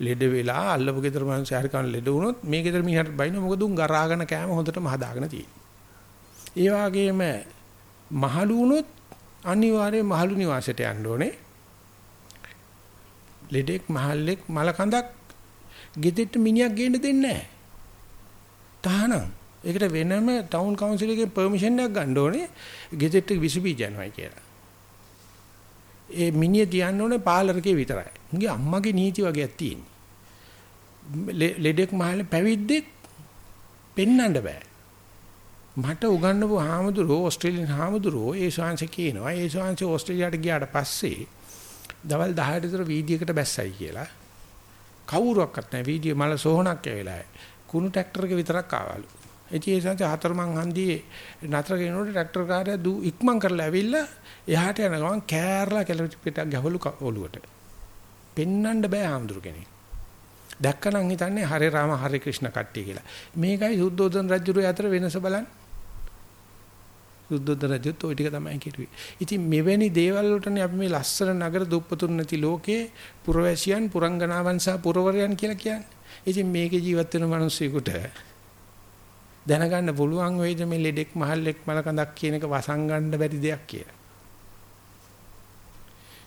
ලෙඩ වෙලා අල්ලපු ගෙදර මිනිස්සු හරි කන ලෙඩ වුණොත් මේ ගෙදර මිනිහට බයිනවා මොකද උන් ගරාගෙන කෑම හොඳටම හදාගෙන තියෙන්නේ. ඒ වගේම මහලු වුණොත් අනිවාර්යයෙන් මහලු නිවාසයට යන්න ඕනේ. ලෙඩෙක් මහල්ලෙක් මල කඳක් ගෙදෙට්ට මිනිහක් ගේන්න දෙන්නේ නැහැ. තහනම්. ඒකට වෙනම ටවුන් කවුන්සිල් එකේ පර්මිෂන් එකක් ගන්න ඕනේ ගෙදෙට්ට විස බීජ යනවා කියලා. ඒ මිනිහ තියන්න ඕනේ පාලරකේ විතරයි. උන්ගේ අම්මගේ නීති වගේක් තියෙන්නේ. ලෙඩෙක් මහල්ලේ පැවිද්දෙක් පෙන්වන්න බෑ. මට උගන්වපු හාමුදුරුවෝ ඕස්ට්‍රේලියානු හාමුදුරුවෝ ඒ ශාංශ කියනවා. ඒ ශාංශ ඕස්ට්‍රේලියාවට ගියාට පස්සේ දවල් 10ට විතර වීදියේකට බැස්සයි කියලා. කවුරුවක්වත් නැහැ. වීදියේ මල සෝහනක් ඇවිලායි කුණු ට්‍රැක්ටර් එක විතරක් ආවලු. එචී ඒ ශාංශ හතරමං හන්දියේ නතර ගෙනනකොට ට්‍රැක්ටර් කාර්යය දු ඉක්මන් කරලා ඇවිල්ලා එහාට යන ගමන් කෑරලා කෙලවිට පිටක් ගැහවලු ඔලුවට පෙන්වන්න බෑ හාමුදුරු කෙනෙක්. දැක්කනම් හිතන්නේ හරේ රාම හරේ ක්‍රිෂ්ණ කට්ටිය කියලා. මේකයි සුද්ධෝදන රජුගේ අතර වෙනස බලන්න. සුද්ධෝදන රජුත් ওই ටික තමයි කිරුවේ. ඉතින් මෙවැනි දේවල් වලටනේ අපි මේ ලස්සන නගර දුප්පතුන් නැති ලෝකේ පුරවැසියන් පුරංගනාවන් සහ පුරවරයන් කියලා කියන්නේ. ඉතින් මේකේ ජීවත් වෙන මිනිස්සුෙකුට දැනගන්න පුළුවන් වෙයිද මේ ලෙඩෙක් මහල්ලෙක් මලකඳක් කියන එක වසංගන්න බැරි දෙයක් කියලා.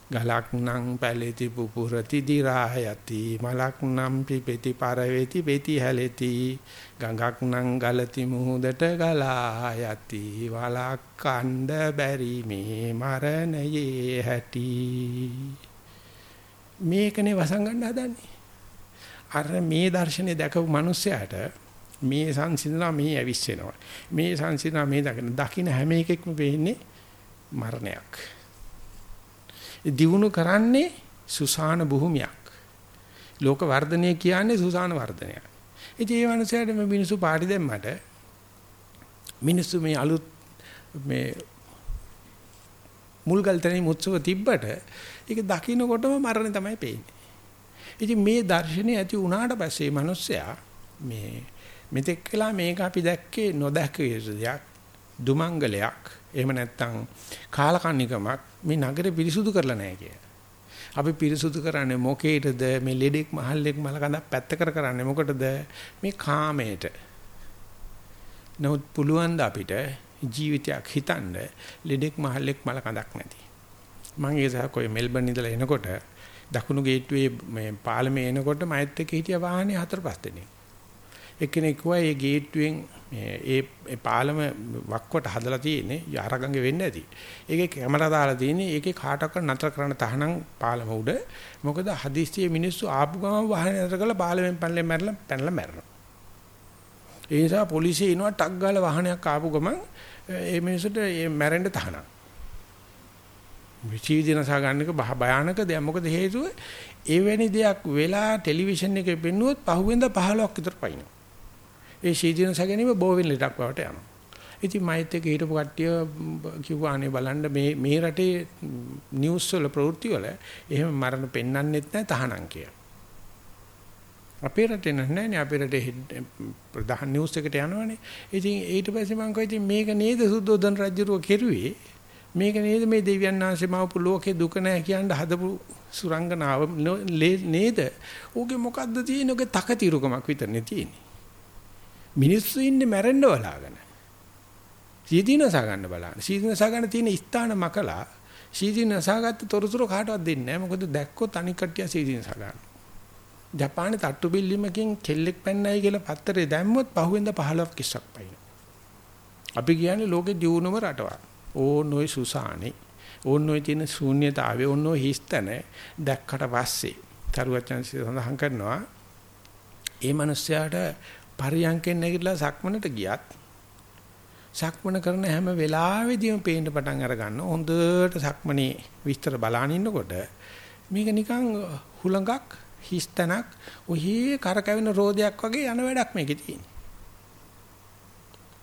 ගලක් නම් පැලෙති පුපුරති දිරායති මලක් නම් පිපෙති පරවේති පෙති හැලෙති ගඟක් නම් ගලති මුහුදට ගලා යති වලක් කණ්ඩ බැරි මේ මරණයේ හැටි. මේකනේ වසංගන්න හදන්නේ. අර මේ දර්ශනේ දැකපු මිනිස්සයාට මේ සංසිඳනවා මේ ඇවිස්සෙනවා. මේ සංසිඳනවා මේ දකින දකින්න හැම එකෙක්ම වෙන්නේ මරණයක්. දිනු කරන්නේ සුසාන භූමියක්. ලෝක වර්ධනය කියන්නේ සුසාන වර්ධනයක්. ඉතින් ඒ වන්සයට මේ මිනිස්සු පාටි දැම්මට මිනිස්සු මේ අලුත් මේ මුල්ගල්තනේ මුත්සව තිබ්බට ඒක දකින්නකොටම මරණය තමයි පේන්නේ. ඉතින් මේ දර්ශනය ඇති වුණාට පස්සේ මිනිස්සයා මේ මෙතෙක් කළා මේක අපි දැක්කේ නොදැක්ක දෙයක් දුමංගලයක් එහෙම නැත්නම් කාලකන්නිකමක් මේ නගරේ පිරිසුදු කරලා නැහැ කිය. අපි පිරිසුදු කරන්නේ මොකේටද මේ ලෙඩෙක් මහල්ලෙක් මලකඳක් පැත්ත කර කරන්නේ මොකටද මේ කාමයට. නමුත් පුළුවන් ද අපිට ජීවිතයක් හිතන්න ලෙඩෙක් මහල්ලෙක් මලකඳක් නැති. මම ඒ සහකෝය මෙල්බන් ඉඳලා එනකොට දකුණු ගේට්ටුවේ මේ පාලමේ එනකොට මයිත් එක්ක හිටිය වාහනේ හතර පහ දෙනෙක්. එක්කෙනෙක් කිව්වා මේ ගේට්ටුවෙන් ඒ ඒ පාලම වක්වට හදලා තියෙන්නේ යාරගංගේ වෙන්න ඇති. ඒකේ කැමරා දාලා තියෙන්නේ ඒකේ කාටවත් නතර කරන්න තහනම් පාලම උඩ. මොකද හදිස්සියේ මිනිස්සු ආපු ගමන් වාහනේ නතර කරලා පාලමෙන් පැනලා මැරලා පැනලා මැරෙනවා. ඒ නිසා පොලිසිය එනවා ටක් ගාලා වාහනයක් ආපු ගමන් ඒ මිනිස්සුන්ට මේ මැරෙන්න තහනම්. විචීදිනස ගන්නක භයානක දෙයක්. මොකද හේතුව එවැනි දෙයක් වෙලා ටෙලිවිෂන් එකේ පෙන්නුවොත් පහුවෙන්ද 15ක් විතර පයින්නවා. ඒ ශීතීනස ගැනීම බෝවෙන් ලෙඩක් බවට යනවා. ඉතින් මයිත් එක හිටපු කට්ටිය කිව්වානේ බලන්න මේ මේ රටේ නිවුස් වල ප්‍රවෘත්ති වල එහෙම මරණ පෙන්වන්නෙත් නැහැ තහනම් කිය. අපේ රටේ නැහැ අපේ රටේ ප්‍රධාන නිවුස් එකට යනවනේ. ඉතින් ඊට පස්සේ මම කිව්වා ඉතින් මේක නේද සුද්ධෝදන රජුරෝ කෙරුවේ මේක නේද මේ දෙවියන් වහන්සේ මවපු ලෝකේ දුක නැහැ කියන හදපු සුරංගනාව නේද? ඕකේ මොකද්ද තියෙන්නේ? ඕකේ තකතිරුකමක් විතරනේ තියෙන්නේ. මිනිස්සු ඉන්නේ මැරෙන්න බලාගෙන. සීදීනසා ගන්න බලන්න. සීදීනසා ගන්න තියෙන ස්ථාන මකලා සීදීනසා ගත්ත තොරතුරු කාටවත් දෙන්නේ නැහැ. මොකද දැක්කොත් අනික් කට්ටිය සීදීනසා ගන්න. ජපානයේ තට්ටු බිල්ලීමකින් කෙල්ලෙක් පැන්නයි කියලා පත්තරේ දැම්මොත් පහුවෙන්ද 15ක් කිස්සක් පයින්. අපි කියන්නේ ලෝකේ දියුණුවම රටවල්. ඕන් ඔය සුසානේ ඕන් ඔය තියෙන ශූන්‍යතාවය ඕන් ඔය හිස්තන දැක්කට පස්සේ තරුවචන්සිය සඳහන් කරනවා ඒ මනුස්සයාට පරියන්කෙන් නැගිටලා සක්මනට ගියත් සක්මන කරන හැම වෙලාවෙදීම පේන්න පටන් අර ගන්න හොඳට සක්මනේ විස්තර බලාන ඉන්නකොට මේක නිකන් හුලඟක් හිස්තනක් ඔහි කරකැවෙන රෝදයක් වගේ යන වැඩක් මේකේ තියෙන්නේ.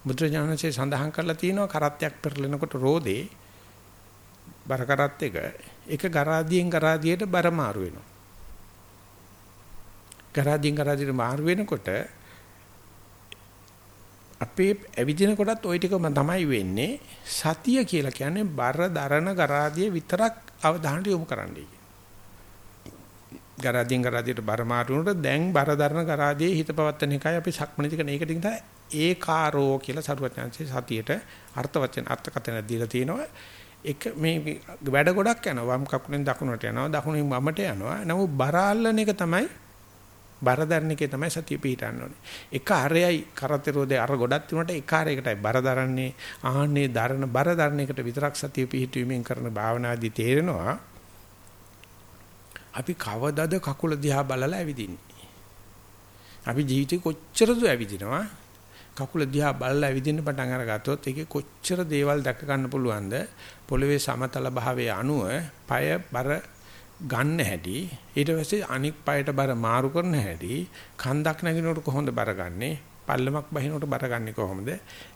බුදුරජාණන්සේ සඳහන් කරලා තියෙනවා කරත්තයක් පෙරලෙනකොට රෝදේ බර කරත් එක එක ගරාදියෙන් ගරාදියට බර මාරු වෙනවා. ගරාදියෙන් ගරාදියට මාරු වෙනකොට අපේ ඇවිදින කොටත් ওই ටිකම තමයි වෙන්නේ. සතිය කියලා කියන්නේ බර දරන ගරාදිය විතරක් අවධානය යොමු කරන්නයි. ගරාදියෙන් ගරාදියට බර මාරු වුණොත් දැන් බර දරන ගරාදියේ හිත පවත්තන එකයි අපි සක්මණේදී කරන ඒකට තමයි ඒකාරෝ කියලා සරුවචාන්සේ සතියට අර්ථ වචන අර්ථකථන දීලා තිනවා. එක මේ වැඩ ගොඩක් යනවා වම් කකුලෙන් දකුණට යනවා දකුණෙන් වමට යනවා නමුත් බර අල්ලන එක තමයි බර දරන එකේ තමයි සතිය පිහිටන්න ඕනේ. එක අරයයි කරත්තේ රෝදේ අර ගොඩක් තිබුණාට එක අරයකටයි බර දරන්නේ ආහනේ දරන බර දරන එකට විතරක් සතිය පිහිටීමෙන් කරන භාවනාදී තේරෙනවා. අපි කවදද කකුල දිහා බලලා ඇවිදින්නේ? අපි ජීවිතේ කොච්චරද ඇවිදිනවා? කකුල දිහා බලලා ඇවිදින්න පටන් අරගත්තොත් ඒකේ කොච්චර දේවල් දැක ගන්න පුළුවන්ද? පොළවේ සමතල භාවයේ අණුව পায় බර ගන්න හැටි ඊට පස්සේ අනික් পায়ට බර මාරු කරන හැටි කන්දක් නැගිනකොට කොහොමද බර ගන්නෙ පල්ලමක් බහිනකොට බර ගන්නෙ කොහොමද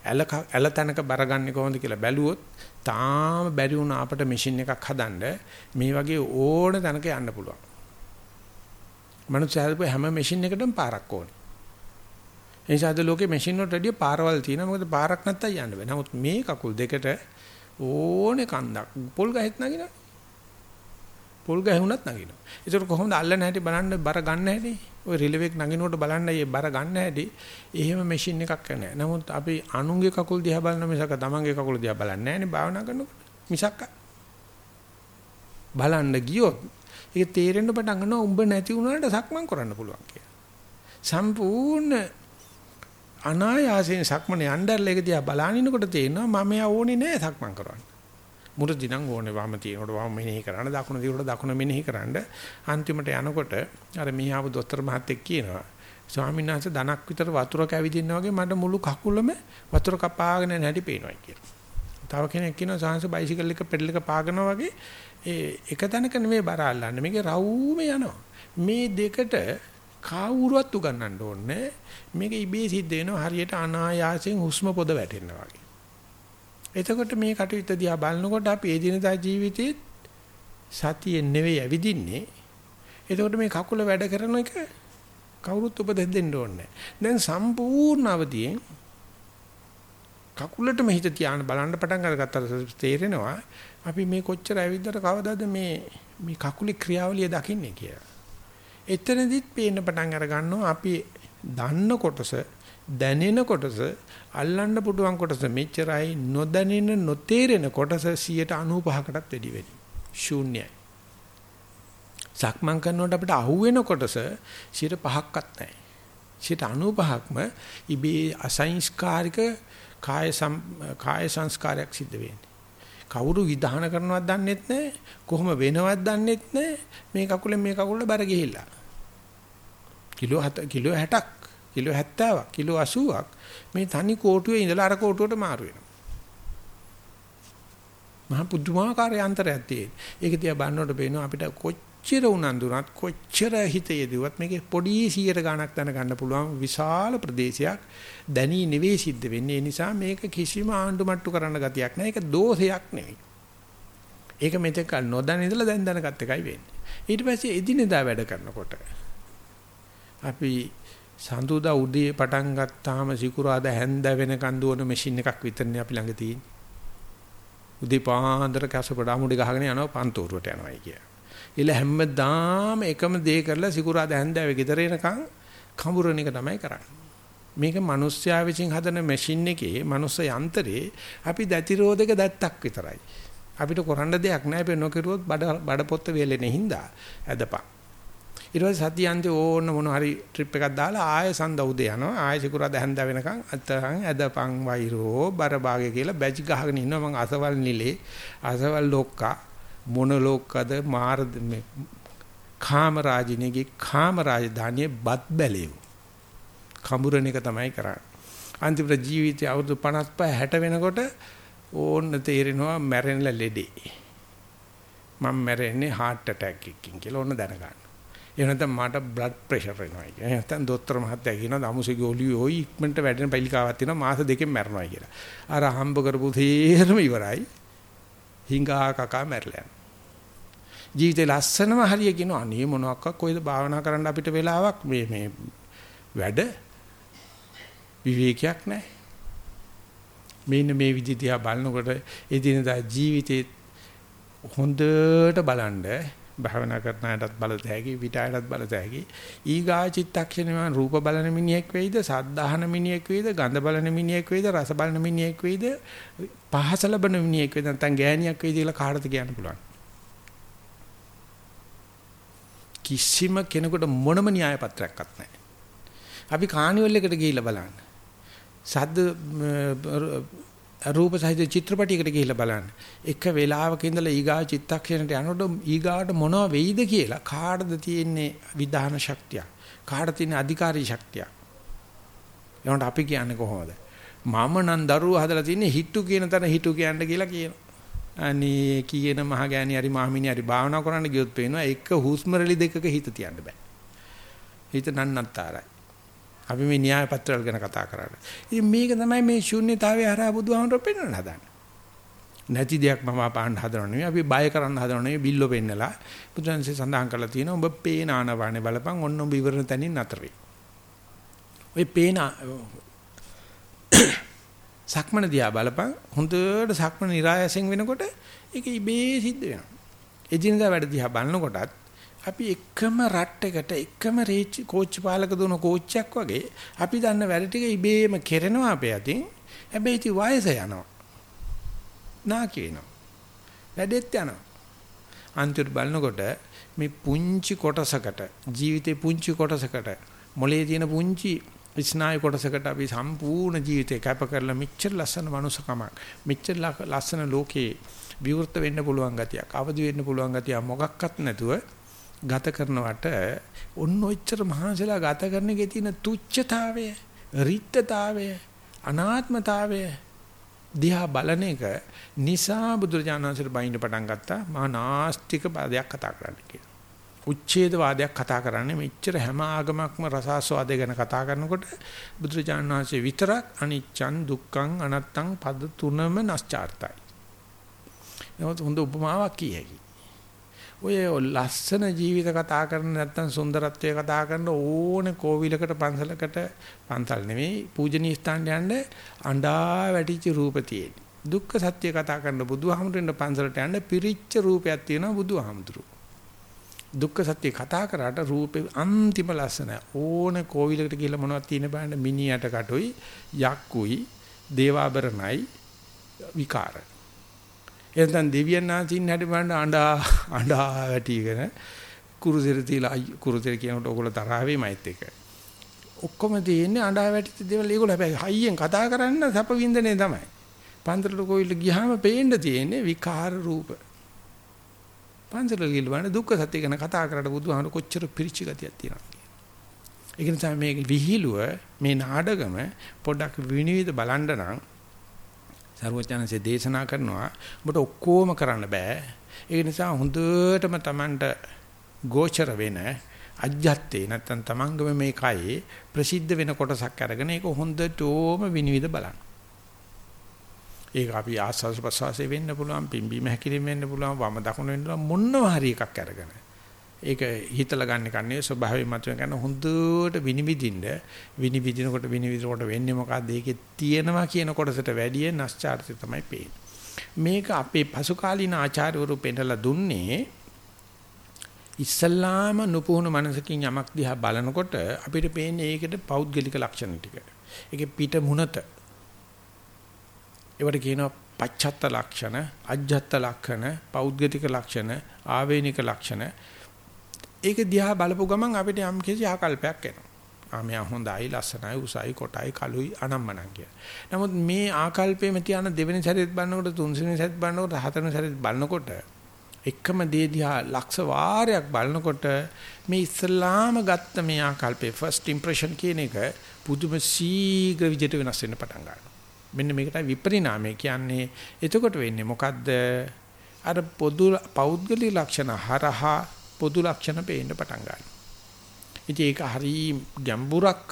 ඇල ඇල තැනක බර ගන්නෙ කොහොමද කියලා බැලුවොත් තාම බැරි වුණා අපිට මැෂින් එකක් හදන්න මේ වගේ ඕන තැනක යන්න පුළුවන් මනුස්සයා හැම මැෂින් එකකටම පාරක් ඕනේ ඒ නිසා අද ලෝකේ මැෂින් වලට වැඩිය පාරවල් තියෙනවා. මොකද පාරක් නැත්තම් යන්න බෑ. නමුත් මේ කකුල් දෙකට ඕනේ කන්දක් පොල් ගහෙත් නගිනවා. පොල් ගහුණත් නගිනවා. ඒතර කොහොමද අල්ලන හැටි බලන්න බර ගන්න හැටි? ඔය රිලෙවෙක් නගිනකොට බලන්න මේ බර ගන්න හැටි. එහෙම මැෂින් එකක් නැහැ. නමුත් අපි අනුන්ගේ කකුල් දිහා බලන මිසක තමන්ගේ කකුල් දිහා බලන්නේ නැහැනේ භාවනා කරනකොට. මිසක් බලන්න ගියොත් ඒක තේරෙන්න පටන් ගන්නවා උඹ නැති වුණාට සක්මන් කරන්න පුළුවන් කියලා. සම්පූර්ණ අනායාසයෙන් සක්මන යnderල එක දිහා බලනිනකොට තේරෙනවා මම ඕනේ නෑ සක්මන් කරන්න. මුරදි නම් ඕනේ වම තියෙනකොට වම මෙනෙහි කරන්න දකුණ දිවට දකුණ මෙනෙහි කරන්න අන්තිමට යනකොට අර මියාව දොස්තර මහත්තයෙක් කියනවා ස්වාමීන් වහන්සේ ධනක් විතර වතුර කැවිදින්න වගේ මට මුළු කකුලම වතුර කපාගෙන නැටි පේනවා කියලා. තව කෙනෙක් කියනවා සාංශ බයිසිකල් එක පෙඩල් එක පාගනවා වගේ ඒ එක තැනක නෙමෙයි බර අල්ලන්නේ මේකේ රවුම යනවා. මේ දෙකට කවුරුවත් උගන්නන්න ඕනේ මේක ඉබේ සිද්ධ වෙනවා හරියට අනායාසයෙන් හුස්ම පොද වැටෙනවා වගේ. එතකොට මේ කටයුත්ත දිහා බලනකොට අපි එදිනදා ජීවිතේ සතියෙන් නෙවෙයි ඇවිදින්නේ. එතකොට මේ කකුල වැඩ කරන එක කවුරුත් උපදෙස් දෙන්න ඕනේ දැන් සම්පූර්ණ අවදියෙන් කකුලටම හිත තියාන බලන්න පටන් අරගත්තට තේරෙනවා අපි මේ කොච්චර ඇවිද්දට කවදාද මේ මේ කකුලේ ක්‍රියාවලිය දකින්නේ කියලා. එතනදිත් පේන්න පටන් අර ගන්නවා අපි දන්න කොටස දැනෙන කොටස අල්ලන්න පුටුවන් කොටස මෙච්චරයි නොදැනෙන නොතේරෙන කොටස 95කටත් වැඩි වෙයි. ශූන්‍යයි. සක්මන් කරනකොට අපිට අහුවෙන කොටස 5%ක්වත් නැහැ. 95%ක්ම ඉබේ අසංස්කාරික කාය කාය සංස්කාරයක් සිද්ධ වෙන්නේ. කවුරු විධාන කරනවද දන්නෙත් නැහැ කොහොම වෙනවද දන්නෙත් නැහැ මේ කකුලෙන් මේ කකුලට බර ගිහිල්ලා කිලෝ 7 කිලෝ 60ක් කිලෝ 70ක් කිලෝ 80ක් මේ තනි කෝටුවේ ඉඳලා අර කෝටුවට මාරු වෙනවා. මහ පුදුමාකාර යන්ත්‍රයක් තියෙන. ඒක තියා බලනකොට පේනවා අපිට කොච්චර උනන්දුනත් කොච්චර හිතේ දුවත් මේකේ පොඩි 100 ගණක් දැන ගන්න පුළුවන් විශාල ප්‍රදේශයක් දැනී නෙවෙයි සිද්ධ වෙන්නේ. ඒ නිසා මේක කිසිම ආණ්ඩු මට්ටු කරන්න ගතියක් නැහැ. ඒක දෝෂයක් නෙවෙයි. ඒක මෙතෙක් නොදැන ඉඳලා දැන් දැනගත් එකයි වෙන්නේ. ඊට පස්සේ එදිනෙදා වැඩ කරනකොට අපි සඳුදා උදේ පටන් ගත්තාම සිකුරාදා හැන්ද වෙනකන් දුවන මැෂින් එකක් විතරනේ අපි ළඟ තියෙන්නේ. උදේ පාන්දර කැසපඩා මුඩි ගහගෙන යනවා පන්තෝරුවට යනවායි කිය. ඉල හැමදාම එකම දේ කරලා සිකුරාදා හැන්දෑවේ ගෙදර එනකන් කඹුරණ එක තමයි කරන්නේ. මේක මිනිස්සයා විසින් හදන මැෂින් එකේ මනුස්ස යන්ත්‍රේ අපි දැතිරෝධක දැත්තක් විතරයි. අපිට කරන්න දෙයක් නැහැ අපි නොකිරුවොත් බඩ බඩ පොත්ත වේලෙන්නේ හින්දා ඇදපන්. ඊට පස්සේ සතියන්තේ ඕන්න මොන හරි ට්‍රිප් එකක් දාලා ආයෙ සඳ උදේ යනවා. ආයෙ සිකුරාදා හැන්ද වෙනකන් අතහන් ඇදපන් වෛරෝ බරභාගය කියලා බැච් ගහගෙන ඉන්නවා. මං අසවල් නිලේ. අසවල් ලොක්කා. මොන ලොක්කද? මාර මේ කාමරාජිනේගේ කාමරාජධානියේ බත් බැලේව. කඹුරණ එක තමයි කරන්නේ. අන්තිමට ජීවිතය අවුරුදු 55 60 වෙනකොට ඕන්න තේරෙනවා මැරෙන්න ලෙඩේ. මම මැරෙන්නේ heart attack එකකින් කියලා ඕන දැනගන්න. එහෙම නැත්නම් මට blood pressure එනවා කියලා. එහෙම නැත්නම් දොස්තර මහත්තයා කියනවා දමුසේගේ ඔලිය ওই ඉක්මනට වැඩෙන පිළිකාවක් තියෙනවා මාස දෙකෙන් මැරෙනවා කියලා. අර හම්බ කරපු තේරම ඉවරයි. හිඟා කකා මැරලා යනවා. ජීවිතේ ලස්සනම හරිය කියනවා අනේ මොනවාක් කොයිද භාවනා කරන්න අපිට වෙලාවක් මේ මේ වැඩ විවේකයක් නැහැ. මෙන්න මේ විදිහට බලනකොට එදිනදා ජීවිතේ හොඳට බලන්න භාවනා කරන අයටත් බලත හැකි පිටායටත් බලත හැකි ඊගා චිත්තක්ෂණය රූප බලන මිනිහෙක් වෙයිද සද්ධාහන මිනිහෙක් වෙයිද ගඳ බලන මිනිහෙක් වෙයිද රස බලන මිනිහෙක් වෙයිද පහස ලබන මිනිහෙක් වෙයිද නැත්නම් ගෑණියක් වෙයිද කියලා කාටද කියන්න පුළුවන්? කිසිම කෙනෙකුට මොනම න්‍යාය පත්‍රයක්වත් නැහැ. අපි කානිවල් එකට ගිහිල්ලා බලන්න. සද්ද රූප සහිත චිත්‍රපටයකට ගිහිල්ලා බලන්න. එක වෙලාවක ඉඳලා ඊගා චිත්තක්ෂණයට යනකොට ඊගාට මොනව වෙයිද කියලා කාටද තියෙන්නේ විධාන ශක්තිය. කාටද තියෙන්නේ අධිකාරී ශක්තිය. එනකොට අපි කියන්නේ කොහොමද? මම නම් දරුවෝ හදලා තින්නේ හිටු කියන තැන හිටු කියන්න කියලා කියනවා. අනේ කියන මහගෑණි හරි මහමිනි හරි භාවනා කරන්න ගියොත් පේනවා එක හුස්ම රැලි දෙකක හිත තියන්න බෑ. හිත නන්නත්තරයි. අපි මේ න්‍යාය පත්‍රවල ගැන කතා කරන්නේ. ඉතින් මේක තමයි මේ ශූන්‍යතාවය හරහා බුදුහාමර පෙන්වන්න හදන්නේ. නැති දෙයක් මම පාන්න හදනව නෙවෙයි අපි බය කරන්න හදනව නෙවෙයි බිල්ලෝ පෙන්නලා බුදුන්සේ සඳහන් කරලා තියෙනවා ඔබ පේන ආනවානේ බලපන් ඔන්න ඔබ ඉවරන තැනින් නතර වෙයි. ඔය පේන සක්මන දිහා බලපන් හොඳට සක්මන નિરાයසෙන් වෙනකොට ඒක ඉබේ සිද්ධ වෙනවා. එදිනදා වැඩ දිහා බලනකොටත් අපි එකම රට් එකට එකම කෝච්චි පාලක දුන කෝච්චියක් වගේ අපි දන්න වැඩ ටික ඉබේම කෙරෙනවා අපේ අතින්. හැබැයි ඉති වයස යනවා. නාකි වෙනවා. වැඩෙත් යනවා. අන්තිමට බලනකොට මේ පුංචි කොටසකට ජීවිතේ පුංචි කොටසකට මොලේ තියෙන පුංචි ස්නායු කොටසකට අපි සම්පූර්ණ ජීවිතේ කැප කරලා මෙච්චර ලස්සන මනුස්සකමක් මෙච්චර ලස්සන ලෝකේ විවෘත වෙන්න පුළුවන් ගතියක් අවදි වෙන්න පුළුවන් ගතියක් මොකක්වත් නැතුව ගත කරනවට ඔන්න ඔච්චර මහන්සිලා ගත කරන එකේ තියෙන තුච්ඡතාවය, රිත්ත්‍තාවය, අනාත්මතාවය දිහා බලන එක නිසා බුදුරජාණන් වහන්සේ බයින්ද පටන් ගත්තා මහා නාස්තික පදයක් කතා කරන්න කියලා. උච්ඡේදවාදයක් කතා කරන්නේ මෙච්චර හැම ආගමක්ම රසාස්වාදය ගැන කතා කරනකොට බුදුරජාණන් වහන්සේ විතරක් අනිච්චං දුක්ඛං අනත්තං පද තුනම නැස්චාර්තයි. නමුත් හොඳ උපමාවක් කියයි. ඔය ලස්සන ජීවිත කතා කරන නැත්නම් සුන්දරත්වය කතා කරන ඕනේ කෝවිලකට පන්සලකට පන්සල් නෙමෙයි පූජනීය ස්ථානට යන්න අඬා වැටිච්ච රූප තියෙන. දුක්ඛ සත්‍ය කතා කරන බුදුහාමුදුරන් පන්සලට යන්න පිරිච්ච රූපයක් තියෙනවා බුදුහාමුදුරු. දුක්ඛ සත්‍ය කතා කරාට රූපේ අන්තිම ලස්සන ඕනේ කෝවිලකට ගිහලා මොනවද තියෙන බලන්න මිනියට කටුයි යක්කුයි දේවාභරණයි විකාරයි එතෙන් දෙවියන් ආසින් හැටි බලන්න අඬා අඬා වැටිගෙන කුරුසෙර තියලා කුරුසෙර කියනකොට ඕගොල්ලෝ තරහ වෙයිමයිත් එක. ඔක්කොම තියෙන්නේ අඬා වැටිච්ච දේවල් ඒගොල්ලෝ හැබැයි හයියෙන් කතා කරන්න සැප වින්දනේ තමයි. පන්තරට කොයිල ගියාම පේන්න තියෙන්නේ විකාර රූප. පන්සල ගිහින් බලන්න දුක්ඛ සත්‍ය ගැන කතා කරලා බුදුහාමුදුර කොච්චර පිරිච්ච ගතියක් තියෙනවද ඒක නිසා මේ විහිළුව මේ නාඩගම පොඩ්ඩක් විනිවිද බලන්න නම් සරුවචනන්සේ දේශනා කරනවා ඔබට ඔක්කොම කරන්න බෑ. ඒ නිසා හොඳටම Tamanට ගෝචර වෙන අජ්ජත්තේ නැත්තම් Tamanගම මේ කයේ ප්‍රසිද්ධ වෙන කොටසක් අරගෙන ඒක හොඳටම විනිවිද බලන්න. ඒක අපි ආස්වාද ප්‍රසවාසයේ වෙන්න පුළුවන් පිම්බීම හැකිලිම වෙන්න පුළුවන් වම දකුණ වෙන්න පුළුවන් මොනවා හරි එකක් අරගෙන ඒක හිතලා ගන්න කන්නේ ස්වභාවයෙන් මතුවෙන කරන හොඳට විනිවිදින්න විනිවිදිනකොට විනිවිදිනකොට වෙන්නේ මොකද්ද ඒකේ තියෙනවා කියන කොටසට වැඩිය නැස්චාර්ත්‍ය තමයි පේන්නේ මේක අපේ පසු කාලීන ආචාර්යවරු පෙන්නලා දුන්නේ ඉස්සල්ලාම නුපුහුණු මනසකින් යමක් දිහා බලනකොට අපිට පේන්නේ ඒකේ පෞද්ගලික ලක්ෂණ ටික. ඒකේ පිට මුනත. ඒවට කියනවා පච්චත්ත ලක්ෂණ, අජ්ජත්ත ලක්ෂණ, පෞද්ගලික ලක්ෂණ, ආවේනික ලක්ෂණ ඒක දිහා බලපු ගමන් අපිට යම් කිසි ආකල්පයක් එනවා. ආ මෙයා හොඳයි, ලස්සනයි, උසයි, කොටයි, කළුයි අනම්මනම් කිය. නමුත් මේ ආකල්පෙම තියන දෙවෙනි සැරේත් බලනකොට, තුන්වෙනි සැරේත් බලනකොට, හතරවෙනි සැරේත් බලනකොට එකම දේ දිහා ලක්ෂ වාරයක් බලනකොට මේ ඉස්ලාම ගත්ත මේ ආකල්පේ first impression කියන එක පුදුම ශීඝ්‍ර විදිහට වෙනස් වෙන්න පටන් ගන්නවා. මෙන්න මේකට විපරිණාමය කියන්නේ එතකොට වෙන්නේ මොකද්ද? අර පොදු පෞද්ගලික ලක්ෂණ හරහා පොදු ලක්ෂණ පේන්න පටන් ගන්නවා. ඉතින් ඒක හරි ගැඹුරක්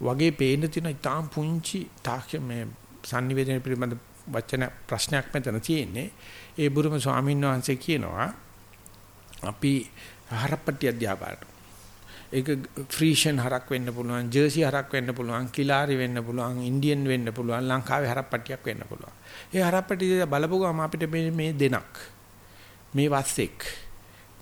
වගේ පේන්න තියෙන ඉතාම පුංචි තාක්ෂ මේ sannivedana පිළිබඳ වචන ප්‍රශ්නයක් මෙතන තියෙන්නේ. ඒ බුරුම ස්වාමීන් වහන්සේ කියනවා අපි හරප්පට්ටිය අධ්‍යා බලනවා. ඒක ෆ්‍රීෂන් හරක් වෙන්න පුළුවන්, ජර්සි හරක් වෙන්න පුළුවන්, කිලාරි වෙන්න පුළුවන්, ඉන්දියන් වෙන්න පුළුවන්, ලංකාවේ හරප්පට්ටියක් වෙන්න පුළුවන්. ඒ හරප්පට්ටිය බලපුවම අපිට මේ මේ දෙනක් මේ වස්සෙක්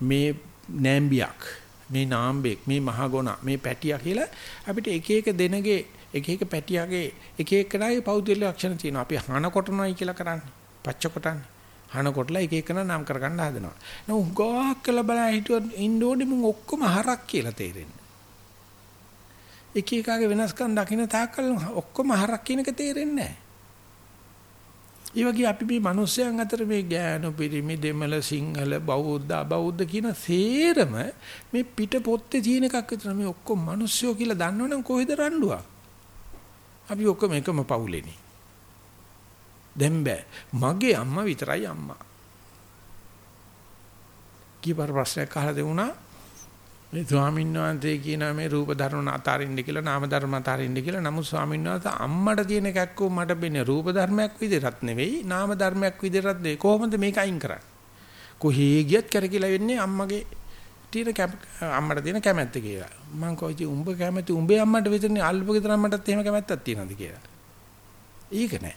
මේ නෑම්බියක් මේ නාම්බෙක් මේ මහගොණ මේ පැටියා කියලා අපිට එක එක දෙනගේ එක එක පැටියාගේ එක එකනාගේ පෞද්ගලික ලක්ෂණ තියෙනවා. අපි හන කොටනොයි කියලා කරන්නේ. පච්ච කොටන්නේ. හන කොටලා එක එකන නම් කරගන්න හදනවා. නෝ උගාක් කියලා බලලා හිතුවත් ඉන්න ඕනේ මුන් ඔක්කොම හරක් කියලා තේරෙන්නේ. එක එකාගේ වෙනස්කම් දකින්න තාක්කල් ඔක්කොම හරක් කියන එක තේරෙන්නේ නැහැ. ඒ වගේ අපි මේ මිනිස්යන් අතර මේ ගෑනු පිරිමි දෙමළ සිංහල බෞද්ධ අබෞද්ධ කියන සේරම මේ පිට පොත්තේ තියෙන එකක් විතර මේ ඔක්කොම මිනිස්සුયો කියලා දන්නවනම් කොහෙද රණ්ඩුවක්? අපි ඔක්කොම එකම පවුලේනේ. දැන් බෑ. මගේ අම්මා විතරයි අම්මා. කීපර ප්‍රශ්නයක් අහලා දෙවුණා මේ ස්වාමීන් වහන්සේ කියන මේ රූප ධර්ම අතාරින්න කියලා නාම ධර්ම අතාරින්න කියලා. නමුත් ස්වාමීන් වහන්සේ අම්මට තියෙන කැක්කෝ මට බෙන්නේ රූප ධර්මයක් විදිහටත් නෙවෙයි නාම ධර්මයක් විදිහටත් නෙවෙයි. කොහොමද මේක අයින් කරන්නේ? කොහේ ගියත් කරකිලා වෙන්නේ අම්මගේ තියෙන අම්මට තියෙන කැමැත්ත කියලා. මං කොයිද උඹ කැමැති උඹේ අම්මට විතරනේ අල්පගේ තරම් මටත් එහෙම කැමැත්තක් තියෙනවද කියලා? ඒක නෑ.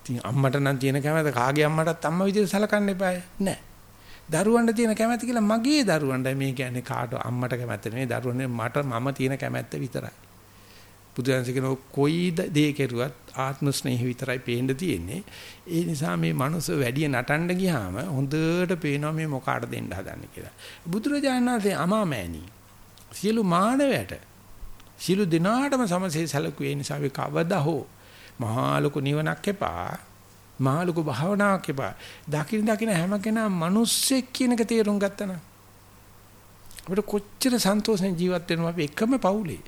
ඉතින් අම්මට නම් තියෙන කැමැත්ත කාගේ අම්මටත් අම්මා විදිහට සලකන්න එපායි. නෑ. දරුවන්ට තියෙන කැමැත්ත කියලා මගේ දරුවන්ට මේ කියන්නේ කාට අම්මට කැමැත්ත නෙවෙයි දරුවනේ මට මම තියෙන කැමැත්ත විතරයි. බුදුන්සේ කියන කොයි දේ කෙරුවත් ආත්ම ස්නේහ විතරයි පේන්න තියෙන්නේ. ඒ නිසා මේ මනුස්ස වැඩි නටන්න ගියාම හොඳට පේනවා මේ මොකාට දෙන්න හදන්නේ කියලා. බුදුරජාණන් වහන්සේ අමාමෑණි සියලු මානවයට සියලු දිනාටම සමසේ සැලකුවේ නිසා අපි කවදා හෝ මහා ලොකු නිවනක් එපා මහා ලොකු භාවනාවක් එපා. දකින්න දකින්න හැම කෙනා මිනිස්සෙක් කියන එක තේරුම් ගත්තා නම් අපිට කොච්චර සන්තෝෂෙන් ජීවත් වෙනවා අපි එකම පවුලේ.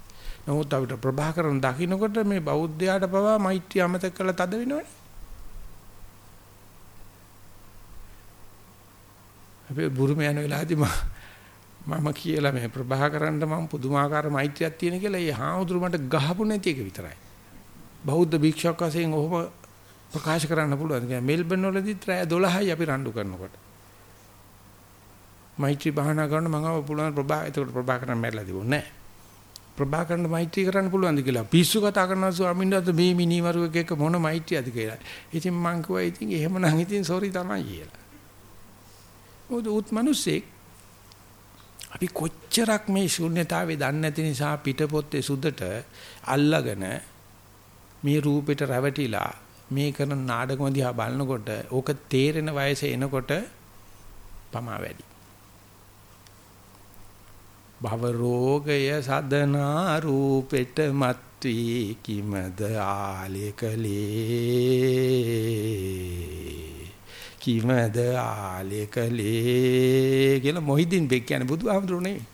නමුත් අපිට ප්‍රභාකරන් දකින්නකොට මේ බෞද්ධයාට පවා මෛත්‍රිය අමතක කරලා තද වෙනවනේ. අපි බුරුම යන වෙලාවදී මම කියලා මේ ප්‍රභාකරන්ට මම පුදුමාකාර මෛත්‍රියක් තියෙන කියලා ඒ හාමුදුරු මට ගහපු නැති එක විතරයි. බෞද්ධ භික්ෂුවක් වශයෙන් ඔහොම ප්‍රකාශ කරන්න පුළුවන්. කියන්නේ මෙල්බන් වලදීත් රෑ 12යි අපි රණ්ඩු කරනකොට. මෛත්‍රී භාවනා කරන මම ආව පුළුවන් ප්‍රභා එතකොට ප්‍රභා කරන්න මැරලා තිබුණේ නැහැ. ප්‍රභා කරන්න මෛත්‍රී කරන්න පුළුවන්ද කියලා පිස්සු කතා කරනවා ස්වාමීන් වහන්සේ මේ මිනිමරුවෙක් එක්ක මොන මෛත්‍රියද කියලා. ඉතින් මං කිව්වා ඉතින් එහෙමනම් ඉතින් සෝරි තමයි කියලා. මොකද උත් මිනිස්සෙක් අපි කොච්චරක් මේ ශූන්‍යතාවේ දන්නේ නැති නිසා පිටපොත්තේ සුදට අල්ලගෙන මේ රූපෙට රැවටිලා මේ කරන නාටකම දිහා බලනකොට ඕක තේරෙන වයසේ එනකොට පමා වැඩි. භව රෝගය සදනා රූපෙට මත්වී කිමද ආලේකලේ කිමද ආලේකලේ කියලා මොහිදින් බෙක් කියන්නේ බුදුහාමුදුරුවෝ නෙවෙයි.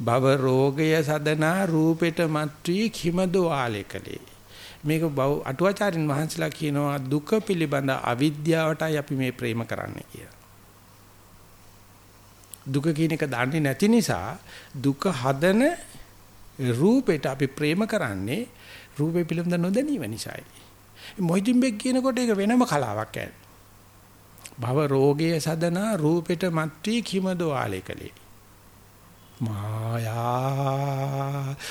භව රෝගය සදනා රූපෙට මත්වී කිමද ආලේකලේ මේක අටුවාචාරින් වහන්සලා කියනවා දුක පිළිබඳ අවිද්‍යාවටයි අපි මේ ප්‍රේම කරන්නේ කියලා. දුක කියන එක දන්නේ නැති නිසා දුක හදන රූපෙට අපි ප්‍රේම කරන්නේ රූපේ පිළිබඳ නොදැනීම නිසායි. මොහිදින් බෙක් කියනකොට ඒක වෙනම කලාවක් ඇයි. භව රෝගයේ සදනා රූපෙට මත්වි කිමදෝ ආලේකලේ. මායා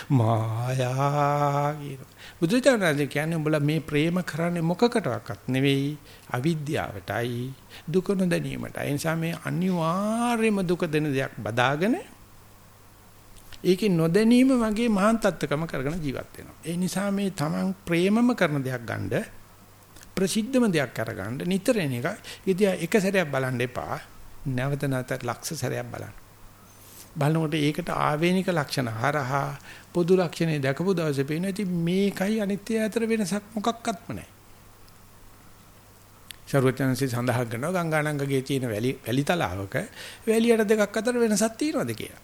මායා කියන බුදුචානන්ද කියන්නේ උඹලා මේ ප්‍රේම කරන්නේ මොකකටවත් නෙවෙයි අවිද්‍යාවටයි දුක නොදැනීමටයි. ඒ නිසා මේ අනිවාර්යම දුක දෙන දෙයක් බදාගෙන ඒකේ නොදැනීම වගේ මහාන් තත්ත්වකම කරගෙන ජීවත් වෙනවා. ඒ නිසා මේ Taman ප්‍රේමම කරන දෙයක් ගන්න ප්‍රසිද්ධම දෙයක් අරගන්න නිතර එන එක ඉතින් එක සැරයක් බලන්න එපා. නැවත නැවත ලක්ෂ සැරයක් බලන්න. බලනකොට ඒකට ආවේනික ලක්ෂණ හරහා පොදු ලක්ෂණේ දැකපු දවසේ පේනවා ඉතින් මේකයි අනිත්‍ය අතර වෙනසක් මොකක්වත්ම නැහැ. සර්වඥාන්සේ සඳහන් කරනවා ගංගානංගගේ තියෙන වැලි වැලි තලාවක වැලියට දෙකක් අතර වෙනසක් තියෙනවද කියලා.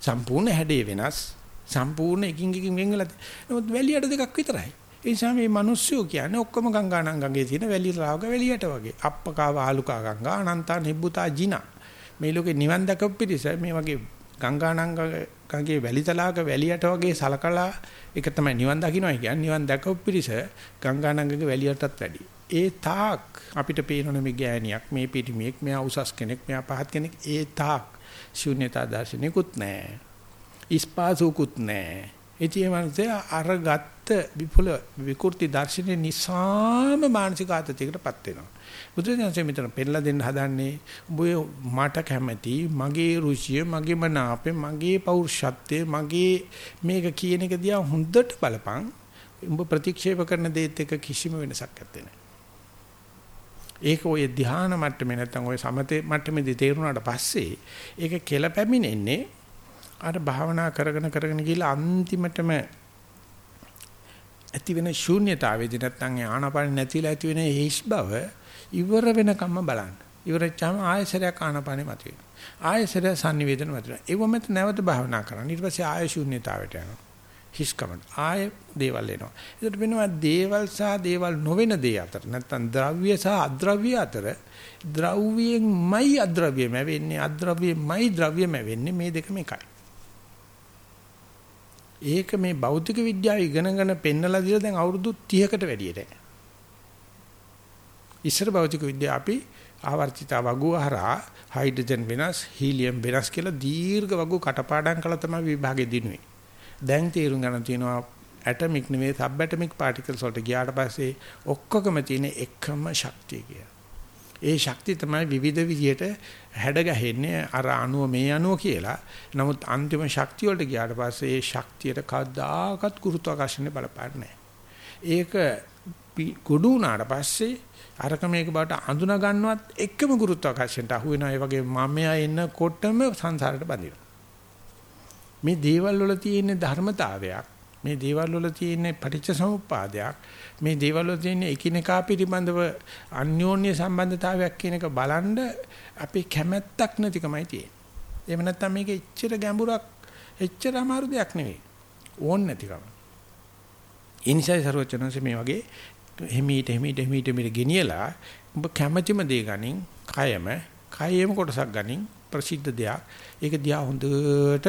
සම්පූර්ණ හැඩේ වෙනස් සම්පූර්ණ එකින් එකින් වෙන් වෙලා නමුත් වැලියට දෙකක් විතරයි. ඒ නිසා මේ මිනිස්සු කියන්නේ ඔක්කොම ගංගානංගගේ තියෙන වැලි තලාවක වැලියට වගේ. අප්පකාව ආලුකා ගංගා අනන්තා නිබ්බුතා ජිනා. මේ ලෝකේ නිවන් දැකපු පිටිස මේ වගේ ගංගානංගගේ වැලිතලාක වැලියට වගේ සලකලා ඒක තමයි නිවන් දකින්නයි කියන්නේ නිවන් දැකපු පිටිස ගංගානංගගේ වැලියටත් වැඩි. ඒ තාක් අපිට පේනොන මේ ගෑණියක් මේ පිටිමියෙක් මෙයා උසස් කෙනෙක් මෙයා පහත් කෙනෙක් ඒ තාක් ශුන්‍යතා දර්ශනිකුත් නැහැ. ඉස්පාසුකුත් නැහැ. ඒ මනසේ අරගත්ත විපුල විකෘති දර්ශනේ නිසාම මානසික ආතතියකටපත් වෙනවා. බුදුරජාණන්සේ මෙතන පෙන්නලා දෙන්න හදන්නේ ඔබ මට කැමැති මගේ රුචිය මගේ මනාපේ මගේ පෞරුෂත්වය මගේ මේක කියන එක දිහා හොඳට බලපන් උඹ ප්‍රතික්ෂේප කරන දේත් එක කිසිම වෙනසක් නැත්තේ ඒක ඔය ධ්‍යාන මට්ටමේ නැත්නම් ඔය සමතේ මට්ටමේදී තේරුණාට පස්සේ ඒක කෙල පැමිණෙන්නේ අර භාවනා කරගෙන කරගෙන ගිහලා අන්තිමටම ඇති වෙන ශූන්‍යතාවයේදී නැත්නම් ආනාපාන නැතිලා ඇති වෙන හේස් බව ඉවර වෙනකම්ම බලන්න. ඉවරච්චාම ආයසරයක් ආනාපානෙ මතුවේ. ආයසරය sannivedana මතුවේ. ඒව මත නැවත භාවනා කරන්න. ඊට පස්සේ ආය ශූන්‍යතාවයට යනවා. හිස්කමන ආය දේවල් එනවා. ඒකට වෙනවා දේවල් සහ දේවල් නොවන දේ අතර නැත්නම් ද්‍රව්‍ය සහ අද්‍රව්‍ය අතර ද්‍රව්‍යයෙන්මයි අද්‍රව්‍යම වෙන්නේ අද්‍රව්‍යයෙන්මයි ද්‍රව්‍යම වෙන්නේ මේ දෙකම එකයි. ඒක මේ භෞතික විද්‍යාව ඉගෙනගෙන පෙන්නලා දීලා දැන් අවුරුදු 30කට වැඩියට. ඉස්සර භෞතික විද්‍යාව අපි ආවර්තිත වගුව හරහා හයිඩ්‍රජන් වෙනස්, හීලියම් වෙනස් කියලා දීර්ඝ වගුව කටපාඩම් කළා තමයි විභාගෙ දිනුවේ. දැන් තේරුම් ගන්න තියෙනවා ඇටොමික් නෙවෙයි සබ් ඇටොමික් පාටිකල්ස් වලට ගියාට පස්සේ ඔක්කොගම තියෙන එකම ශක්තිය කියලා. ඒ ශක්තිය තමයි විවිධ විදියට හැඩ ගැහෙන්නේ අර අණුව මේ අණුව කියලා. නමුත් අන්තිම ශක්තිය වලට ගියාට පස්සේ ඒ ශක්තියට කවදාකවත් ගුරුත්වාකර්ෂණය බලපාන්නේ ඒක කුඩු වුණාට පස්සේ අරක මේක බවට අඳුනා ගන්නවත් එකම ගුරුත්වාකර්ෂණයට අහු වෙනවා. ඒ වගේ මමයා එනකොටම සංසාරයට බඳිනවා. මේ දේවල් වල තියෙන ධර්මතාවයක් මේ දේවල් වල තියෙන පටිච්ච සමුප්පාදයක් මේ දේවල් වල තියෙන එකිනෙකා පිළිබඳව අන්‍යෝන්‍ය සම්බන්ධතාවයක් කියන එක බලන්ඩ අපේ කැමැත්තක් නැතිකමයි තියෙන්නේ. එහෙම නැත්නම් මේක එච්චර ගැඹුරක් එච්චර අමාරු දෙයක් නෙවෙයි. ඕන් නැතිකම. ඒ නිසා සරුවචනන්සේ මේ වගේ හිමීට හිමීට හිමීට මිර ගෙනියලා ඔබ කැමැතිම දේ ගනින් කයම කයෙම කොටසක් ගනින් ප්‍රසිද්ධ දෙයක්. ඒක දිහා හොඳට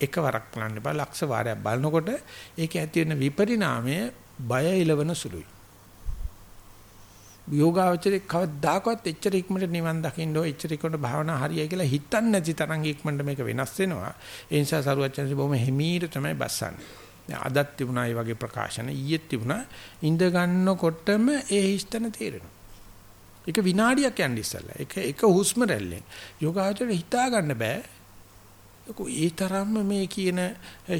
එකවරක් බලන්න බෑ ලක්ෂ වාරයක් බලනකොට ඒක ඇති වෙන විපරිණාමය බය ඉලවන සුළුයි. යෝගාවචරේ කවදාකවත් එච්චර ඉක්මනට නිවන් දකින්න ඕ එච්චර ඉක්මනට භාවනා හරියයි කියලා හිතන්නේ නැති තරම් ඉක්මනට මේක වෙනස් වෙනවා. ඒ නිසා සරුවචනසේ බොහොම හිමීට තමයි බස්සන්නේ. අදත් තිබුණා මේ වගේ ප්‍රකාශන ඊයේත් තිබුණා ඉඳ ගන්නකොටම ඒ හිස්තන තේරෙනවා. ඒක විනාඩියක් යන්න ඉස්සලා. ඒක එක හුස්ම රැල්ලෙන්. යෝගාවචරේ හිතා ගන්න බෑ. ඒ තරම්ම මේ කියන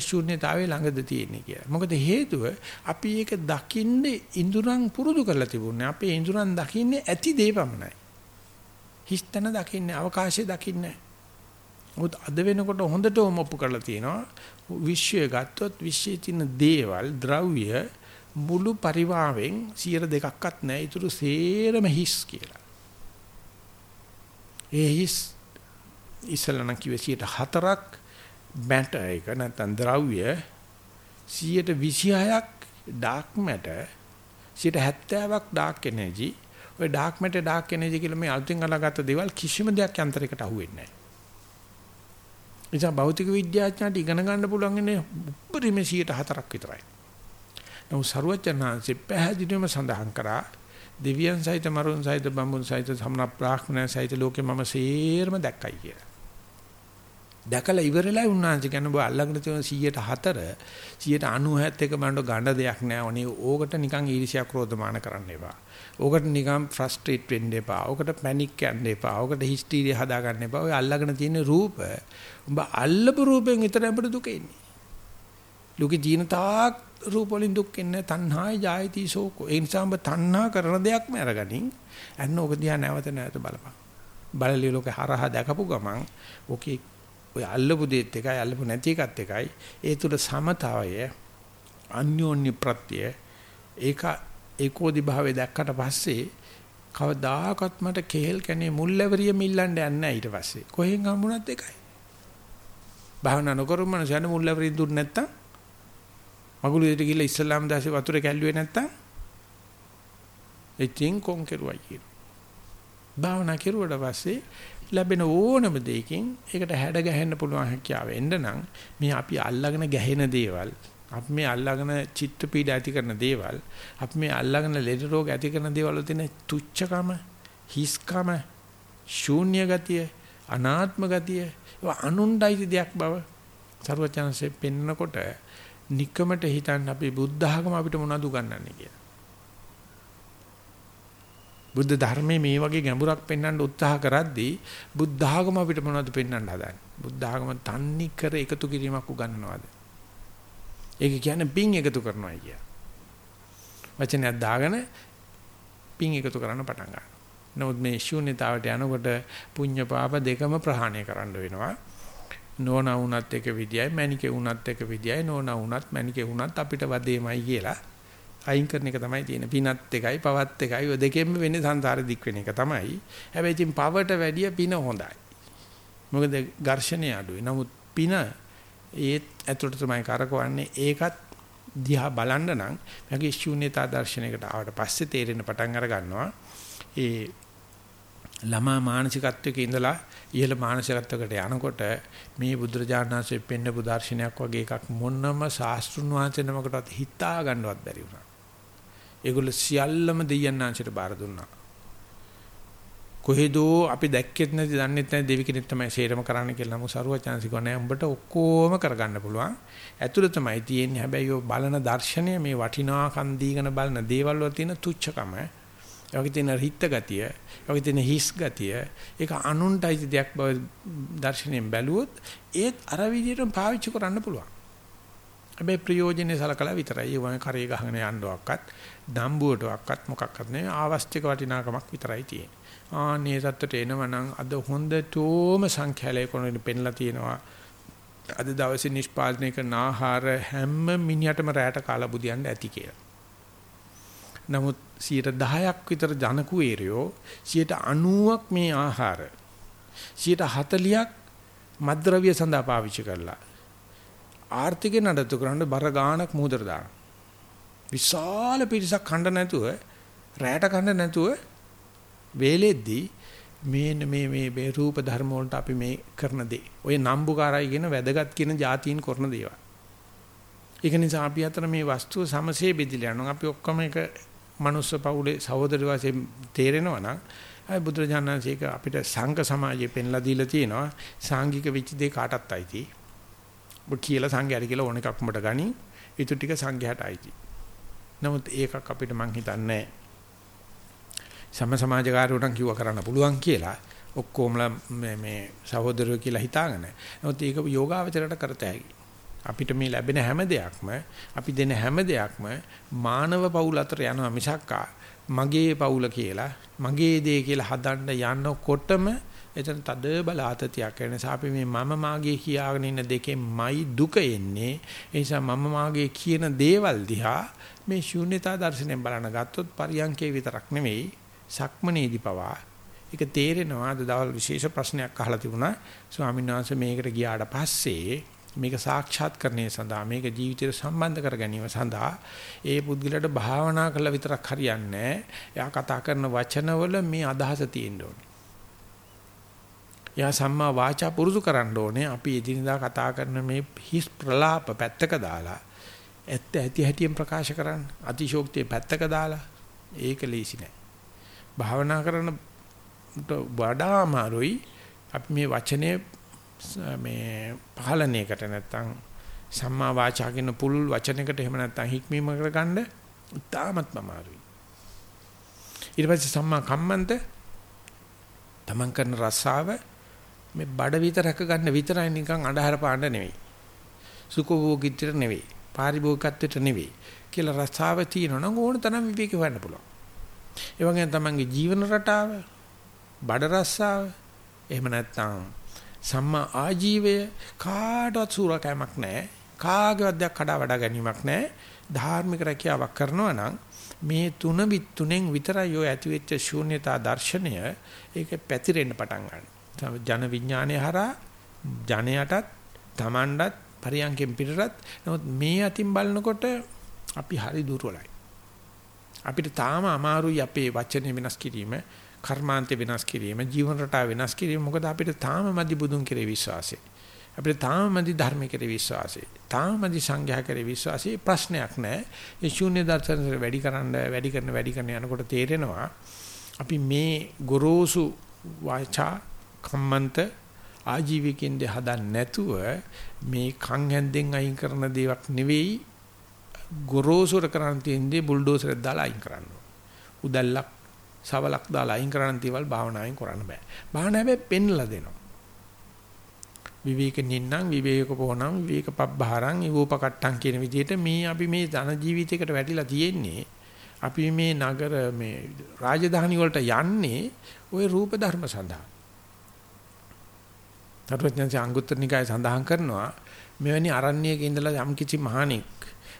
ශූන්‍යතාවයේ ළඟද තියෙන්නේ කියලා. මොකද හේතුව අපි ඒක දකින්නේ ඉඳුරන් පුරුදු කරලා තිබුණේ. අපේ ඉඳුරන් දකින්නේ ඇති දේ පමණයි. හිස්තන දකින්නේ අවකාශය දකින්නේ මොකද අද වෙනකොට හොඳටම ඔප්පු කරලා තියෙනවා. විශ්වය ගත්තොත් විශ්වයේ තියෙන දේවල් ද්‍රව්‍ය මුළු පරිවාවෙන් 102ක්වත් නැහැ. ඊටු සේරම හිස් කියලා. ඒ හිස් ඉස්සලා නම් කිව්වේ 104ක් මැටර් එක නැත්නම් ද්‍රව්‍ය 126ක් ඩාර්ක් මැටර් 70ක් ඩාර්ක් එනර්ජි ඔය ඩාර්ක් මැටර් ඩාර්ක් එනර්ජි කියලා මේ අලුතින් අල්ලාගත්ත දේවල් කිසිම දෙයක් යන්ත්‍රයකට අහුවෙන්නේ නැහැ. ඉතින් භෞතික විද්‍යාඥයන්ට ඉගෙන ගන්න පුළුවන් ඉන්නේ උපරිම 104ක් විතරයි. නමුත් ਸਰුවචනාංශේ පැහැදිලිවම සඳහන් කරා දෙවියන් සහිත මරුන් සහිත බඹුන් සහිත සම්න ප්‍රාඥා සහිත ලෝකේ මම සේරම දැක්කයි කියලා. දැකලා ඉවරලා උන්වහන්සේ කියන ඔබ අල්ලගෙන තියෙන 104 191 මණ්ඩ ගන්න දෙයක් නෑ. ඔනේ ඕකට නිකන් ඊර්ෂ්‍යා ක්‍රෝධමාන කරන්න එපා. ඕකට නිකන් ෆ්‍රස්ට්‍රේට් වෙන්න එපා. ඕකට පැනික් යන්න එපා. ඕකට හිස්ටීරියා හදා ගන්න එපා. ඔය අල්ලගෙන තියෙන රූප උඹ අල්ලපු රූපෙන් විතරයි අපිට දුක එන්නේ. ලෝකේ ජීන තාක් රූප වලින් දුක් එන්නේ තණ්හායි ජායති සෝකෝ. ඒ නිසා ඔබ තණ්හා කරන දෙයක්ම අරගනින්. අන්න ඔක දිහා නැවත නැවත බලපන්. බලලිය ලෝකේ හරහා දැකපු ගමන් ඔකේ ඔය අල්ලපු දෙයත් එකයි අල්ලපු නැති එකත් එකයි. ඒ තුල සමතාවය අන්‍යෝන්‍ය ප්‍රත්‍ය ඒක ඒකෝදි භාවය දැක්කට පස්සේ කවදාකවත් මට කේල් කනේ මුල්ලැවරිය මිල්ලන්න යන්නේ නැහැ ඊට පස්සේ. කොහෙන් හම්බුණත් එකයි. භාවනා නොකරු මනුස්සයන මුල්ලැවරිය දුන්නේ නැත්තම් මගුල දෙට ගිහලා ඉස්ලාම් දාසේ වතුර කැල්ලුවේ නැත්තම් ඉතින් කොන් කෙරුවයි කියන. භාවනා කෙරුවට පස්සේ ලැබෙන ඕනම දෙයකින් ඒකට හැඩ ගැහෙන්න පුළුවන් හැකියාව එන්න නම් මේ අපි අල්ලගෙන ගැහෙන දේවල් අපි මේ අල්ලාගෙන චිත්ත පීඩ ඇති කරන දේවල් අපි මේ අල්ලාගෙන ලෙඩ රෝග ඇති කරන දේවල් වල තියෙන තුච්චකම හිස්කම ශූන්‍ය ගතිය අනාත්ම ගතිය ඒවා අනුණ්ඩයි දෙයක් බව සර්වචනසේ පෙන්නකොට নিকමට හිතන්න අපි බුද්ධ ධර්ම අපිට මොනවද උගන්වන්නේ කියලා. බුද්ධ ධර්මයේ මේ වගේ ගැඹුරක් පෙන්වන්න උත්සාහ කරද්දී බුද්ධ ධර්ම අපිට මොනවද පෙන්වන්න හදන්නේ බුද්ධ ධර්ම තන්නේ කර එකතු කිරීමක් උගන්වනවාද ඒක කියන්නේ පින් එකතු කරනවායි කිය. වචනයක් දාගෙන පින් එකතු කරන්න පටන් ගන්නවා. නමුත් මේ ශූන්‍යතාවට යනකොට පුඤ්ඤ පාප දෙකම ප්‍රහාණය කරන්න වෙනවා. නෝනා වුණත් එක විදියයි මැනිකේ වුණත් එක විදියයි නෝනා වුණත් මැනිකේ වුණත් අපිට වදේමයි කියලා අයින් කරන එක තමයි තියෙන්නේ. පිනත් එකයි පවත් එකයි ඔය දෙකෙන්ම වෙන්නේ සංසාරෙ දික් වෙන එක තමයි. හැබැයි ඉතින් පවට වැඩිය පින හොඳයි. මොකද ඝර්ෂණය අඩුයි. නමුත් පින ඒත් ඇතුළට තමයි කරකවන්නේ ඒකත් දිහා බලන්න නම් මගේ ශූන්‍යතා දර්ශනයකට ආවට පස්සේ තේරෙන පටන් අර ගන්නවා ඒ ළමා මානසිකත්වයක ඉඳලා ඉහළ මානසිකත්වයකට යනකොට මේ බුදුරජාණන් වහන්සේ පෙන්නපු දර්ශනයක් වගේ එකක් මොනම ශාස්ත්‍රුන් වහන්සේ නමකටවත් හිතා ගන්නවත් බැරි වුණා. ඒගොල්ල සියල්ලම දෙයයන්ාංශයට බාර දුන්නා. කොහෙදෝ අපි දැක්කෙත් නැති දන්නෙත් නැති දෙවි කෙනෙක් තමයි සේරම කරන්න කියලා නමු සරුවචාන්සි කෝ නෑ උඹට ඔක්කොම කරගන්න පුළුවන්. ඇතුළ තමයි තියෙන්නේ හැබැයි ඔය බලන දර්ශනය මේ වටිනාකම් දීගෙන බලන දේවල් වල තියෙන තුච්චකම යෝගී තියෙන හිත ගතිය, යෝගී තියෙන හිස් ගතිය, ඒක අනුන්ටයි දෙයක් බව දර්ශනයෙන් බැලුවොත් ඒත් අර විදිහට පාවිච්චි කරන්න පුළුවන්. හැබැයි ප්‍රයෝජනේ සලකලා විතරයි ඒ වගේ කරේ ගහගෙන යන්නවක්වත්, දම්බුවටවත් මොකක්වත් නෙවෙයි ආවස්තික වටිනාකමක් විතරයි තියෙන්නේ. ආනේ தත්තට එනවනම් අද හොඳටම සංඛ්‍යාලය කොනෙන් පෙන්ලා තියෙනවා. අද දවසේ නිෂ්පාදනය කරන ආහාර හැම මිනිහටම රැට කාලා බුදියන්න ඇති කියලා. නමුත් 10ක් විතර ජනකුවේරයෝ 90ක් මේ ආහාර 40ක් මද්ද්‍රව්‍ය සඳහා පාවිච්චි කරලා ආර්ථිකේ නඩත්තු කරන්න බර ගාණක් මුදර දාන. විශාල පිරිසක් කණ්ඩ නැතුව රැට කණ්ඩ නැතුව වේලෙද්දී මේ මේ මේ මේ රූප ධර්ම වලට අපි මේ කරන දේ. ඔය නම්බුකාරයි කියන වැදගත් කියන જાතීන් කරන දේවල්. ඒක නිසා අපි අතර මේ වස්තුව සමසේ බෙදිලා යනවා. අපි ඔක්කොම එක මනුස්ස පවුලේ සහෝදර වාසේ තේරෙනවා නම් අය බුදුරජාණන්සේක අපිට සංඝ සමාජයේ පෙන්ලා දීලා තියෙනවා. සාංගික වෙච්ච දේ කාටත් අයිති. ඔබ කියලා සංඝයාට කියලා ඕන එකක් උඹට ගනි. ඊට ටික සංඝයාට අයිති. නමුත් ඒකක් අපිට මං හිතන්නේ නැහැ. සම සමාජකාරයෝටන් කිව්ව කරන්න පුළුවන් කියලා ඔක්කොමලා මේ මේ සහෝදරයෝ කියලා හිතාගෙන. නමුත් ඒක යෝගාවචරයට කරත හැකි. අපිට මේ ලැබෙන හැම දෙයක්ම අපි දෙන හැම දෙයක්ම මානව පවුල අතර යනවා මිසක්කා මගේ පවුල කියලා මගේ දේ කියලා හදන්න යනකොටම එතන තද බල ආතතියක් වෙන නිසා අපි මේ මම මාගේ කියාගෙන ඉන්න දෙකෙන්මයි දුක එන්නේ. ඒ නිසා මම මාගේ කියන දේවල් දිහා මේ ශූන්‍යතා දර්ශනයෙන් බලන ගත්තොත් පරියන්කේ විතරක් නෙවෙයි සක්මනේදී පවා. ඒක තේරෙනවා. අද දවල් විශේෂ ප්‍රශ්නයක් අහලා තිබුණා. ස්වාමීන් වහන්සේ මේකට ගියාට පස්සේ මේක සාක්ෂාත්කරණය සඳහා මේක ජීවිතයට සම්බන්ධ කර ගැනීම සඳහා ඒ පුද්ගලයාට භාවනා කළා විතරක් හරියන්නේ එයා කතා කරන වචනවල මේ අදහස තියෙන්න ඕනේ. එයා සම්මා වාචා පුරුදු කරන්න ඕනේ. අපි එදිනදා කතා කරන මේ හිස් ප්‍රලාප පැත්තක දාලා ඇත්ත ඇති හැටියෙන් ප්‍රකාශ කරන්න. අතිශෝක්තිය පැත්තක දාලා ඒක ලීසි නෑ. භාවනා කරන වඩා අමාරුයි අපි මේ වචනේ මේ පාලනයකට නැත්තම් සම්මා වාචා කියන පුළුල් වචනයකට එහෙම නැත්තම් හික්මීම කරගන්න ඉතාමත්ම අමාරුයි ඊට පස්සේ සම්මා කම්මන්ත තමන් කරන රස්සාව මේ බඩ විතරක ගන්න විතරයි නිකන් අඳහර පාන්න නෙවෙයි සුඛෝභෝගීත්වයට නෙවෙයි පාරිභෝගිකත්වයට නෙවෙයි කියලා රස්සාව තියෙනවා නම් ඕන තරම් විවේක වෙන්න පුළුවන්. ඒ වගේම තමන්ගේ ජීවන රටාව, බඩ රස්සාව, එහෙම නැත්නම් සම්මා ආජීවය කාටවත් සූරකෑමක් නැහැ. කාගේවත් දෙයක් කඩා වඩා ගැනීමක් නැහැ. ධාර්මික රැකියාවක් කරනවා නම් මේ තුන විත්තුනෙන් විතරයි ඔය ඇති වෙච්ච ශූන්‍යතා දර්ශනය ඒක පැතිරෙන්න පටන් ගන්නවා. ජන විඥානය හරහා ජනයටත් Tamanඩත් පරියන්කෙන් පිටරත් නමුත් මේ අතින් බලනකොට අපි හරි දුර්වලයි. අපිට තාම අමාරුයි අපේ වචනේ වෙනස් කිරීම, කර්මාන්තේ වෙනස් කිරීම, ජීවන රටාව වෙනස් කිරීම. මොකද අපිට තාම මදි බුදුන් කෙරේ විශ්වාසය. අපිට තාම මදි ධර්ම කෙරේ විශ්වාසය. තාම මදි සංඝයා කෙරේ විශ්වාසය ප්‍රශ්නයක් නැහැ. ඒ ශූන්‍ය දර්ශන වැඩි කරන්න වැඩි කරන වැඩි කරන යනකොට තේරෙනවා අපි මේ ගොරෝසු වාචා කම්මන්ත ආජීවිකින් දෙ හදන්න නැතුව මේ කන් හැන්දෙන් අයින් කරන දේවක් නෙවෙයි ගොරෝසුර කරන්න තියෙන්නේ බුල්ඩෝසරයක් දාලා අයින් කරන්න උදැල්ලක් සවලක් දාලා අයින් කරන්න තියවල් භාවනාවෙන් කරන්න බෑ. භාවනාව හැබැයි පෙන්ලා දෙනවා. විවේක නින්නම් විවේක පොණම් විවේක පබ්බහරං ඉවෝපකට්ටම් කියන විදිහට මේ අපි මේ ධන ජීවිතයකට වැටිලා තියෙන්නේ අපි මේ නගර මේ රාජධානි වලට යන්නේ ওই රූප ධර්ම සඳහා. තරුවඥන්සේ අංගුත්තර නිකායේ සඳහන් කරනවා මෙවැනි අරණ්‍යයක ඉඳලා යම් කිසි මහණෙක්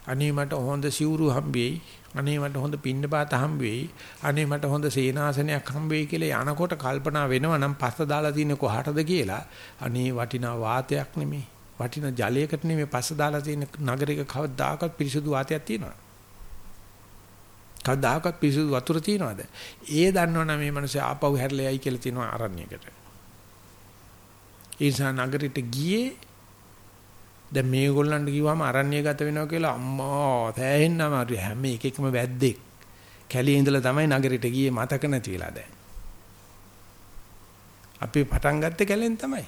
අනේ මට හොඳ සිවුරු හම්බෙයි අනේ මට හොඳ පින්නපාත හම්බෙයි අනේ මට හොඳ සේනාසනයක් හම්බෙයි කියලා යනකොට කල්පනා වෙනවා නම් පස්ස දාලා තියෙන කොහටද කියලා. අනේ වටිනා වාතයක් නෙමෙයි වටිනා ජලයකට නෙමෙයි පස්ස දාලා තියෙන නගරයක කවදාකවත් පිරිසුදු වාතයක් තියෙනවා කවදාකවත් පිරිසුදු වතුර තියෙනවද? ඒ දන්නවනම් මේ මිනිස්සු ආපහු හැරලා යයි කියලා තියෙනවා අරණ්‍යයකට. ඒ නිසා නගරෙට ගියේ දැන් මේගොල්ලන්ට කිව්වම අරණ්‍ය ගත වෙනවා කියලා අම්මා තෑහෙන්න අමාරුයි. හැම එකෙක්ම වැද්දෙක්. කැලියේ ඉඳලා තමයි නගරෙට ගියේ මතක නැති වෙලා දැන්. අපි පටන් ගත්තේ කැලෙන් තමයි.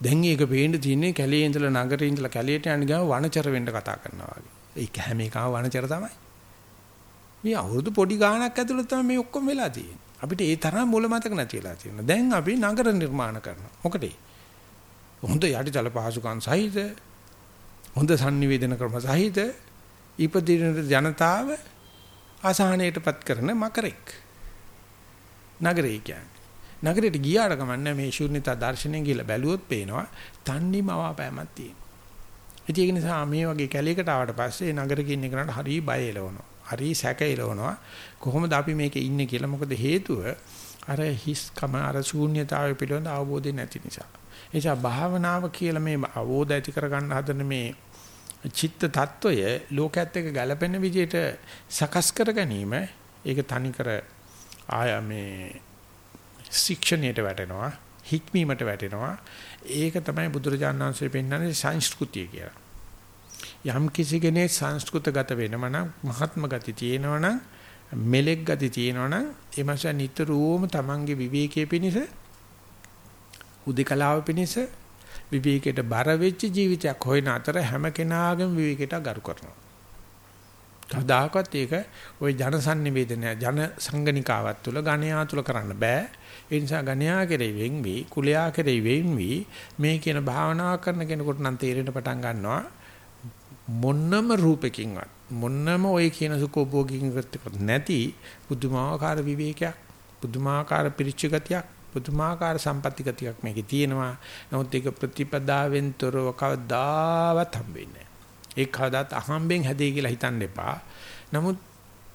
දැන් ඒක පේන්න තියෙන්නේ කැලියේ ඉඳලා නගරේ ඉඳලා කැලියට යන ගාම වනචර වෙන්න කතා කරනවා වගේ. ඒක හැම එකම වනචර තමයි. මේ අවුරුදු පොඩි ගාණක් ඇතුළත තමයි මේ ඔක්කොම වෙලා තියෙන්නේ. අපිට ඒ තරම් මුල මතක නැති වෙලා තියෙනවා. දැන් අපි නගර නිර්මාණ කරනවා. මොකටේ හොඳ යටිතල පහසුකම් සහිත හොඳ sannivedana ක්‍රම සහිත ඉපදින ජනතාව අසහනයටපත් කරන මකරෙක්. නගරේ කියන්නේ. නගරයට ගියාට කමන්නේ මේ ශූන්‍යතා දර්ශනයෙන් ගිහලා බැලුවොත් පේනවා තන්නේ මවාපෑමක් තියෙනවා. ඒක නිසා මේ වගේ කැලේකට ආවට පස්සේ නගරෙක ඉන්න කෙනාට හරි බය එලවනවා හරි සැක එලවනවා කොහොමද අපි මේකේ ඉන්නේ කියලා. මොකද හේතුව අර හිස්කම අර ශූන්‍යතාවය පිළිබඳ අවබෝධය නැති නිසා. නිසා භාවනාව කියලා මේ අවබෝධ ඇති කරගන්න හදන මේ චිත්ත tattවය ලෝකයේත් එක්ක ගැලපෙන විදිහට සකස් කර ගැනීම ඒක තනිකර ආය මේ ශික්ෂණයට වැටෙනවා හික්මීමට වැටෙනවා. ඒක තමයි බුදුරජාණන් වහන්සේ පෙන්වන්නේ සංස්කෘතිය කියලා. යම් කිසි කෙනෙක් සංස්කෘතගත වෙනම නම් මහත්ම ගති තියෙනවනම් මෙලෙක් ගති තියෙනවනම් ඒ මාස නිතරම තමන්ගේ විවේකයේ පිණිස උදේකලාව පිණිස විවේකයට බර වෙච්ච ජීවිතයක් හොයන අතර හැම කෙනාගේම විවේකයට ගරු කරනවා. කවදාකවත් ඒක ওই ජනසන්නිවේදනය ජන සංගණිකාවත් තුල ගණයා තුල කරන්න බෑ. ඒ නිසා ගණයා කෙරෙහි වෙන්වි කුලයා කෙරෙහි වෙන්වි මේ කියන භාවනාව කරන කෙනෙකුට නම් තේරෙන්න පටන් ගන්නවා මොන්නම රූපකින්වත් මොන්නම ওই කියන සුඛෝභෝගිකින්වත් නැති පුදුමාකාර විවේකයක් පුදුමාකාර පිරිච්ච ගතියක් පුදුමාකාර සම්පත්‍ති ගතියක් මේකේ තියෙනවා. නමුත් ඒක ප්‍රතිපදාවෙන් තොරව කවදාවත් හම්බෙන්නේ නැහැ. ඒක කවදාත් අහම්බෙන් හැදේ කියලා හිතන්න එපා. නමුත්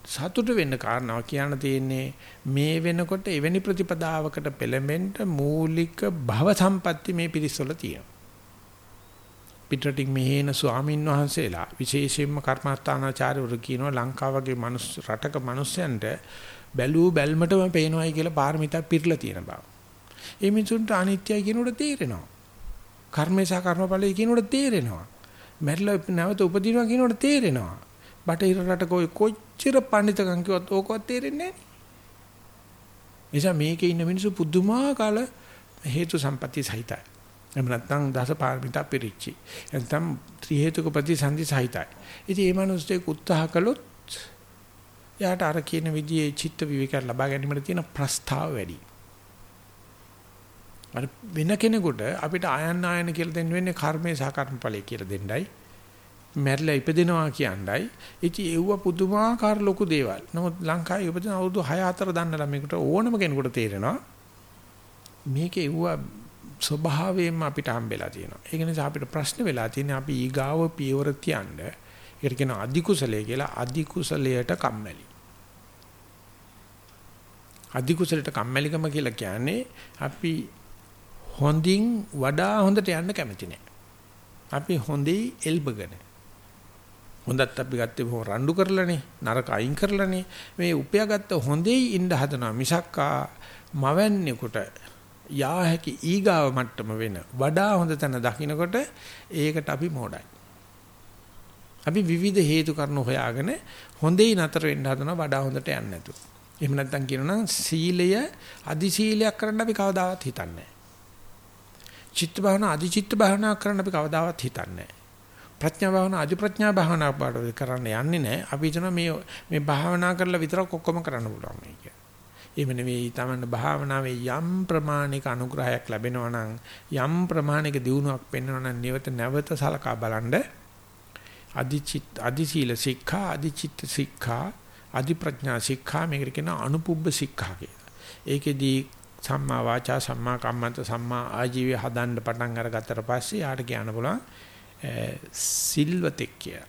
සතුට වෙන්න කාරණාව කියන්න තියෙන්නේ මේ වෙනකොට එවැනි ප්‍රතිපදාවකට පෙළඹෙන්න මූලික භව සම්පatti මේ පිරිසවල තියෙනවා. පිටරටින් මෙහෙන ස්වාමින් වහන්සේලා විශේෂයෙන්ම කර්මස්ථානාචාර්යවරු කියනවා ලංකාව වගේ මනුස්ස රටක මිනිස්සුන්ට බැලූ බැල්මටම පේනවායි කියලා පාරමිතා පිරලා තියෙන බව. ඒ මිනිසුන්ට අනිත්‍යයි කියනකොට තේරෙනවා. කර්මේශා කර්මඵලයි කියනකොට තේරෙනවා. මැරිලා නැවත උපදිනවා කියනකොට තේරෙනවා. බටහිර රටක ඔය කොච්චර පඬිතකම් කිව්වත් ඕකවත් තේරෙන්නේ නැහැ. නිසා මේකේ ඉන්න මිනිස්සු පුදුමාකාර හේතු සම්පatti සහිතයි. එහෙම නැත්නම් දස පාරමිතා පිරිච්චි. නැත්නම් ත්‍රි හේතුක ප්‍රතිසන්දි සහිතයි. ඉතින් මේ මිනිස්සුෙක් උත්සාහ කළොත් යාට අර කියන විදිහේ චිත්ත විවේකයක් ලබා ගැනීමට තියෙන ප්‍රස්තාව වැඩි. අර වෙන කෙනෙකුට අපිට ආයන් ආයන කියලා දෙන්න වෙන්නේ කර්මේ සහ කර්මඵලයේ කියලා දෙන්නයි. මැරිලා ඉපදෙනවා කියණ්ඩයි. ඉතින් ඒව පුදුමාකාර ලොකු දේවල්. නමුත් ලංකාවේ ඉපදෙන අවුරුදු 6 4 දන්න ළමයෙකුට ඕනම කෙනෙකුට තේරෙනවා මේකේ ඒව ස්වභාවයෙන්ම අපිට හම්බෙලා තියෙනවා. ඒක නිසා අපිට ප්‍රශ්න වෙලා තියෙන්නේ අපි ඊගාව පියවර තියන්න. ඒකට කියන අධි කුසලයේ කියලා අධි කුසලයට කම්මැලි. අධි කුසලයට කම්මැලිකම කියලා කියන්නේ අපි හොඳින් වඩා හොඳට යන්න කැමති නැහැ. අපි හොඳේ එල්බගෙන. හොඳත් අපි ගත්තේ බොහොම රණ්ඩු කරලානේ නරක අයින් කරලානේ මේ උපයාගත්ත හොඳේ ඉන්න හදනවා මිසක්කා මවන්නේකට යා හැකි ඊගාව මට්ටම වෙන වඩා හොඳ තැන දකින්නකොට ඒකට අපි මොඩයි. අපි විවිධ හේතු කාරණා හොයාගෙන හොඳේ නතර වෙන්න හදනවා වඩා හොඳට යන්නේ නැතුව. එහෙම නැත්නම් කියනනම් සීලය අදි සීලයක් කරන්න අපි කවදාවත් හිතන්නේ නැහැ. චිත්ත භාවනා අදි චිත්ත භාවනා කරන්න අපි කවදාවත් හිතන්නේ නැහැ. ප්‍රඥා භාවනා අදි ප්‍රඥා භාවනා පාඩ කරන්න යන්නේ නැහැ. අපි හිතනවා මේ මේ භාවනා කරලා විතරක් ඔක්කොම කරන්න පුළුවන් මේ කියන්නේ. එහෙම නෙවෙයි තමන්න භාවනාවේ යම් ප්‍රමාණික අනුග්‍රහයක් ලැබෙනවා නම් යම් ප්‍රමාණික දියුණුවක් පෙන්වනවා නම් නිවත නැවත සලකා බලනද අදිචිත් අදිශීල ශික්ෂා අදිචිත්ත ශික්ෂා අදි ප්‍රඥා ශික්ෂා මේකට කියන අනුපුබ්බ ශික්ෂා කියලා. ඒකෙදී සම්මා වාචා සම්මා කම්මන්ත සම්මා ආජීවය හදන්න පටන් අරගත්තට පස්සේ යාට කියන්න පුළුවන් සිල්වතෙක් කියලා.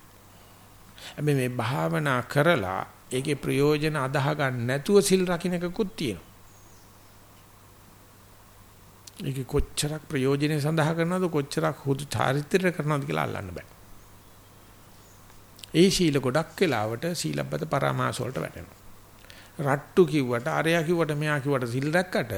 හැබැයි මේ භාවනා කරලා ඒකේ ප්‍රයෝජන අදාහ ගන්න නැතුව සිල් රකින්න එකකුත් තියෙනවා. ඒක කොච්චරක් ප්‍රයෝජනෙ සඳහා කරනවද කොච්චරක් හුදු චාරිත්‍රය කරනවද කියලා අල්ලන්න බෑ. ඒ සීල ගොඩක් වෙලාවට සීලබ්බත පරාමාස වලට වැටෙනවා. රට්ටු කිව්වට අරයා කිව්වට මෙයා කිව්වට සිල් රැක්කට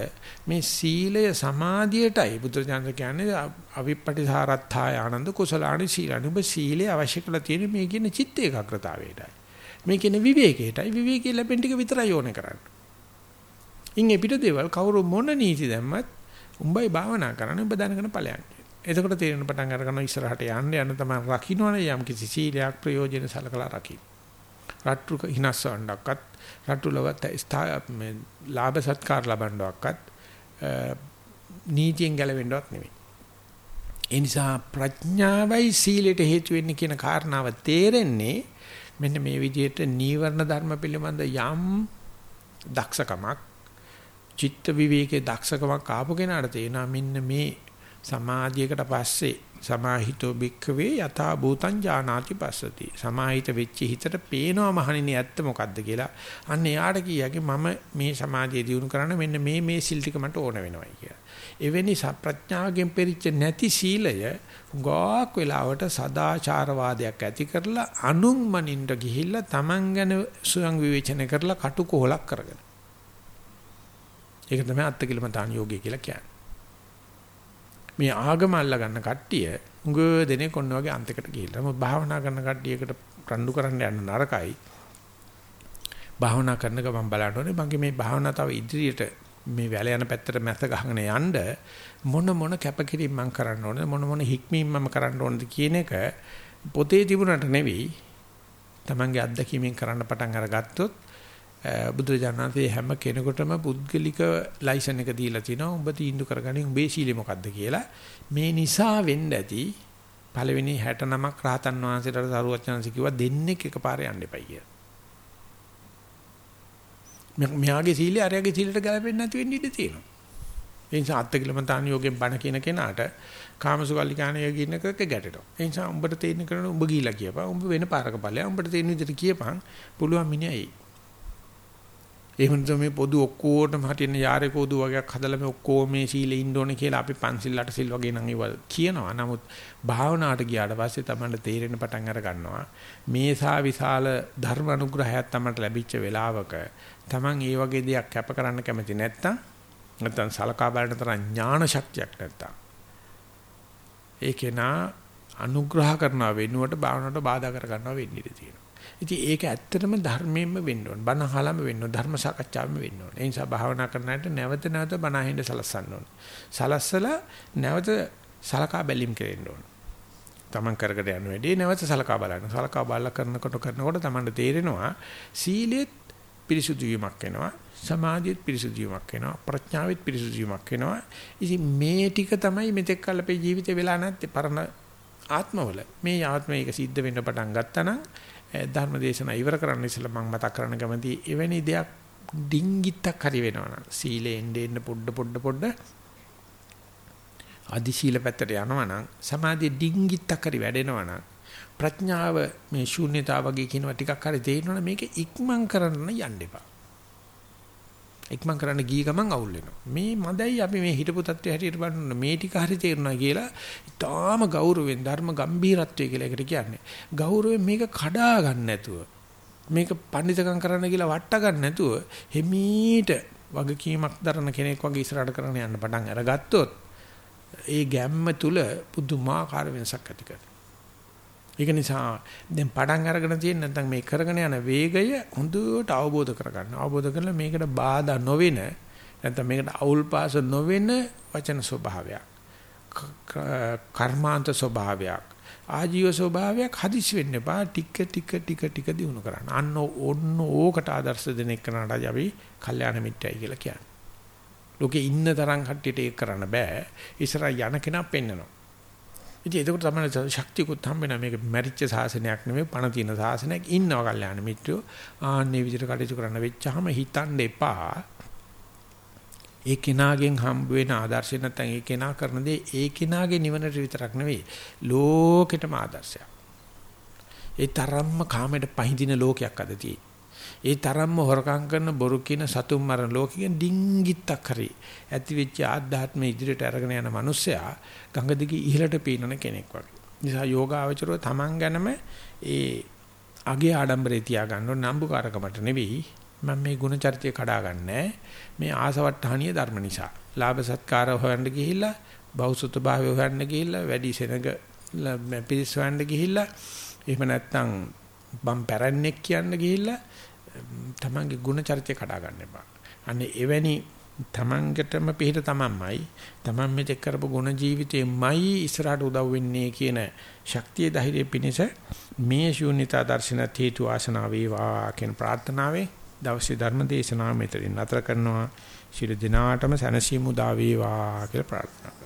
මේ සීලය සමාධියටයි බුදුරජාණන් කියන්නේ අවිප්පටිසාරත්ථාය ආනන්ද කුසලාණි සීලණි ඔබ සීලය අවශ්‍ය කරලා තියෙන මේ කියන චිත්ත ඒකාග්‍රතාවයටයි මේ කියන විවේකයටයි. විවේකී ලැබෙන ටික විතරයි ඕනේ කරන්නේ. ඉන් එපිට දේවල් කවුරු මොන නීති දැම්මත් උඹයි භාවනා කරන්නේ උඹ දැනගෙන ඵලයන්. එතකොට තේරෙන පටන් අර ගන්න ඉස්සරහට යන්න යන තමයි රකින්නවනේ යම් කිසි සීලයක් ප්‍රයෝජන සලකලා රකින්න. රට්ටු හිනස්සවන්නක්වත් රටුලවත් මේ ලාභ සත්කාර ලබන්නවක්වත් නීතියෙන් ගැලවෙන්නවත් නෙවෙයි. ඒ නිසා ප්‍රඥාවයි සීලයට හේතු වෙන්නේ කියන කාරණාව තේරෙන්නේ මෙන්න මේ විදිහට නීවරණ ධර්ම පිළිබඳ යම් දක්ෂකමක් චිත්ත විවේකයේ දක්ෂකමක් ආපු කෙනාට තේනවා මෙන්න මේ සමාධියකට පස්සේ සමාහිතෝ භික්ඛවේ යථා භූතං ඥානාති පස්සති. සමාහිත වෙච්ච හිතට පේනවා මහණෙනි ඇත්ත මොකද්ද කියලා. අන්න එයාට කියයගේ මම මේ සමාධිය දිනු කරන්න මෙන්න මේ මේ සිල් ටික මට ඕන වෙනවයි කියලා. එවැනි සප්‍රඥාවකින් පෙරිච්ච නැති සීලය ගොක් වෙලාවට සදාචාරවාදයක් ඇති කරලා අනුන් මනින්න ගිහිල්ලා Taman ගැන සුවං විවේචනය කරලා කටුකොහලක් කරගෙන. ඒක තමයි අත්තිකිලමතාන් යෝගය කියලා කියන්නේ. මේ ආගම අල්ල ගන්න කට්ටිය උඟ දෙනෙක් ඔන්න වගේ අන්තයකට ගිහිල්ලා. මොකද භාවනා කරන කට්ටියකට රණ්ඩු කරන්න යන්න නරකයි. භාවනා කරන ගමන් බලන්න ඕනේ. මගේ මේ භාවනා තව ඉදිරියට මේ වැල යන පැත්තට මැස්ස ගහගෙන යන්න මොන මොන කැපකිරීම මම කරන්න ඕනද? මොන මොන හික්මීම් මම කරන්න ඕනද කියන එක පොතේ තිබුණට නෙවෙයි. Tamange අත්දැකීමෙන් කරන්න පටන් අරගත්තොත් බුදුරජාණන්සේ හැම කෙනෙකුටම පුද්ගලික ලයිසන් එක දීලා තිනවා උඹ තීන්දුව කරගනින් උඹේ සීලය මොකද්ද කියලා මේ නිසා වෙන්න ඇති පළවෙනි 69ක් රහතන් වහන්සේලාට සරුවචනන්සේ කිව්වා දෙන්නෙක් එකපාරේ යන්න එපයි කියලා. මෙයාගේ සීලය අරයාගේ සීලයට ගැලපෙන්නේ නැති වෙන්න ඉඩ තියෙනවා. ඒ නිසා අත්තිකිලමතාන යෝගයෙන් බණ කියන කෙනාට කාමසුකල්ලිකාණ යෝගින් එකක ගැටෙනවා. ඒ නිසා උඹට තේරෙන කරන උඹ ගිහිලා කියපන්. උඹ වෙන පාරක ඵලයක්. උඹට තේරෙන විදිහට කියපන්. පුළුවන් මිනිහයි. එහෙම නැත්නම් මේ පොදු ඔක්කොටම හටින්න යාරේ පොදු වගේක් හදලා මේ ඔක්කොම මේ සීලෙ ඉන්න ඕනේ කියලා අපි පන්සිල් අට සිල් වගේ නම් ඒව කියනවා. නමුත් භාවනාවට ගියාට පස්සේ තමයි තේරෙන පටන් අර ගන්නවා. මේසා විශාල ධර්ම අනුග්‍රහයක් තමයි ලැබිච්ච වෙලාවක Taman ඒ වගේ දෙයක් කැප කරන්න කැමති නැත්තම් නැත්තම් සලකා බලන තරම් ඥාන ශක්තියක් නැත්තම් ඒකේනා අනුග්‍රහ කරනවා වෙනුවට භාවනාවට බාධා කර ගන්නවා වෙන්න ඉඩ තියෙනවා. ඉතින් ඒක ඇත්තටම ධර්මයෙන්ම වෙන්න ඕන. බණ අහලම වෙන්න ඕන. ධර්ම සාකච්ඡාවෙම වෙන්න ඕන. ඒ නිසා භාවනා කරන අයට නැවත නැවත බණ අහින්න සලස්සන්න ඕන. සලස්සලා නැවත සලකා බැලීම් කරන්න ඕන. Taman කරකට යන වැඩේ නැවත සලකා බලන්න. සලකා බලලා කරනකොට කරනකොට Tamanට තේරෙනවා සීලෙත් පිරිසුදු වීමක් වෙනවා. සමාධියත් පිරිසුදු වීමක් වෙනවා. ප්‍රඥාවෙත් පිරිසුදු වීමක් වෙනවා. ඉතින් මේ ටික තමයි මෙතෙක් කල් අපේ ජීවිතේ වෙලා නැත්තේ පරණ ආත්මවල මේ ආත්මය එක සිද්ධ වෙන්න පටන් ගත්තා නම් ධර්මදේශන ඉවර කරන්න ඉස්සෙල්ලා මම මතක් කරන්න කැමති එවැනි දෙයක් ඩිංගිත්තක් හරි වෙනවනම් සීලේ එන්නේ එන්න පොඩ පොඩ පොඩ අදි සීල පැත්තට යනවනම් සමාධිය ඩිංගිත්තක් හරි වැඩෙනවනම් ප්‍රඥාව මේ ශූන්‍යතාව වගේ කියනවා ටිකක් හරි තේරෙනවනම් මේක ඉක්මන් කරන්න යන්න එපා. ඉක්මන් කරන්න ගිය ගමන් අවුල් වෙනවා. මේ මදයි අපි මේ හිටපු තත්ත්වය හැටියට බලන්න මේ ටික හරි තේරුණා කියලා ඊටාම ගෞරවයෙන් ධර්ම ගම්භීරත්වය කියලා එකට කියන්නේ. ගෞරවයෙන් මේක කඩා ගන්න නැතුව මේක පඬිතකම් කරන්න කියලා වට ගන්න නැතුව හිමීට වගකීමක් දරන කෙනෙක් වගේ ඉස්සරහට කරන්න යන්න පටන් අරගත්තොත් ඒ ගැම්ම තුල පුදුමාකාර වෙනසක් ඇති කරනවා. ඒක නිසා දැන් පටන් අරගෙන තියෙන නැත්නම් මේ කරගෙන යන වේගය හොඳට අවබෝධ කරගන්න. අවබෝධ කරලා මේකට බාධා නොවෙන නැත්නම් මේකට අවුල් පාස නොවෙන වචන ස්වභාවයක්. කර්මාන්ත ස්වභාවයක්. ආජීව ස්වභාවයක් හදිසි වෙන්න එපා. ටික ටික ටික ටික දිනු කරන්න. අන්න ඔන්න ඕකට ආදර්ශ දෙන එක නඩ අපි කල්යාණ මිත්‍යයි කියලා කියන්නේ. ලෝකේ ඉන්න තරම් කට්ටියට ඒක කරන්න බෑ. ඉස්සරහ යන කෙනා පෙන්නනවා. ඉතින් ඒක තමයි ශක්තියකුත් හම්බෙනා මේක මැරිච්ච සාසනයක් නෙමෙයි පණ තියෙන සාසනයක් ඉන්නවා කල්යාණ මිත්‍රයෝ. ආන්නේ විදිහට කටයුතු කරන්න වෙච්චාම හිතන්න එපා. ඒ කෙනාගෙන් හම්බ වෙන ආදර්ශය නැත්නම් ඒ කෙනා කරන දේ ඒ කෙනාගේ නිවනට විතරක් නෙවෙයි ලෝකෙටම ආදර්ශයක්. ඒ තරම්ම කාමයට පහඳින ලෝකයක් අද තියෙන්නේ. ඒ තරම්ම හොරකම් කරන බොරු කියන සතුම් මරන ලෝකෙකින් ඩිංගිත්තක් හරි ඇති වෙච්ච ආධ්‍යාත්ම ඉදිරියට අරගෙන යන මිනිස්සයා ගඟ දිගේ ඉහළට පීනන කෙනෙක් වගේ. නිසා යෝගාවචරව තමන් ගැනම ඒ අගේ ආඩම්බරේ තියාගන්න ඕන නම්බුකාරකමට නෙවෙයි මම මේ ಗುಣ චර්චය කඩා ගන්නෑ මේ ආසවට්ටහනිය ධර්ම නිසා. ලාභ සත්කාර හොයන්න ගිහිල්ලා බෞසුත භාවය හොයන්න ගිහිල්ලා වැඩි සෙනග පිරිස් හොයන්න ගිහිල්ලා එහෙම නැත්නම් බම් පැරණෙක් කියන්න ගිහිල්ලා තමන්ගේ ಗುಣ චරිතය කඩා ගන්න එපා. අන්න එවැනි තමන්ගටම පිට තමන්මයි තමන් මෙතෙක් කරපු ගුණ ජීවිතේමයි ඉස්සරහට උදව් වෙන්නේ කියන ශක්තිය ධෛර්යය පිණිස මේ ශූන්‍යතා දර්ශන හේතු ආසනාව වේවා කියන ප්‍රාර්ථනාවේ දවසේ ධර්ම දේශනාව මෙතනින් නතර කරනවා ශිර දිනාටම සැනසීම උදා වේවා කියලා ප්‍රාර්ථනා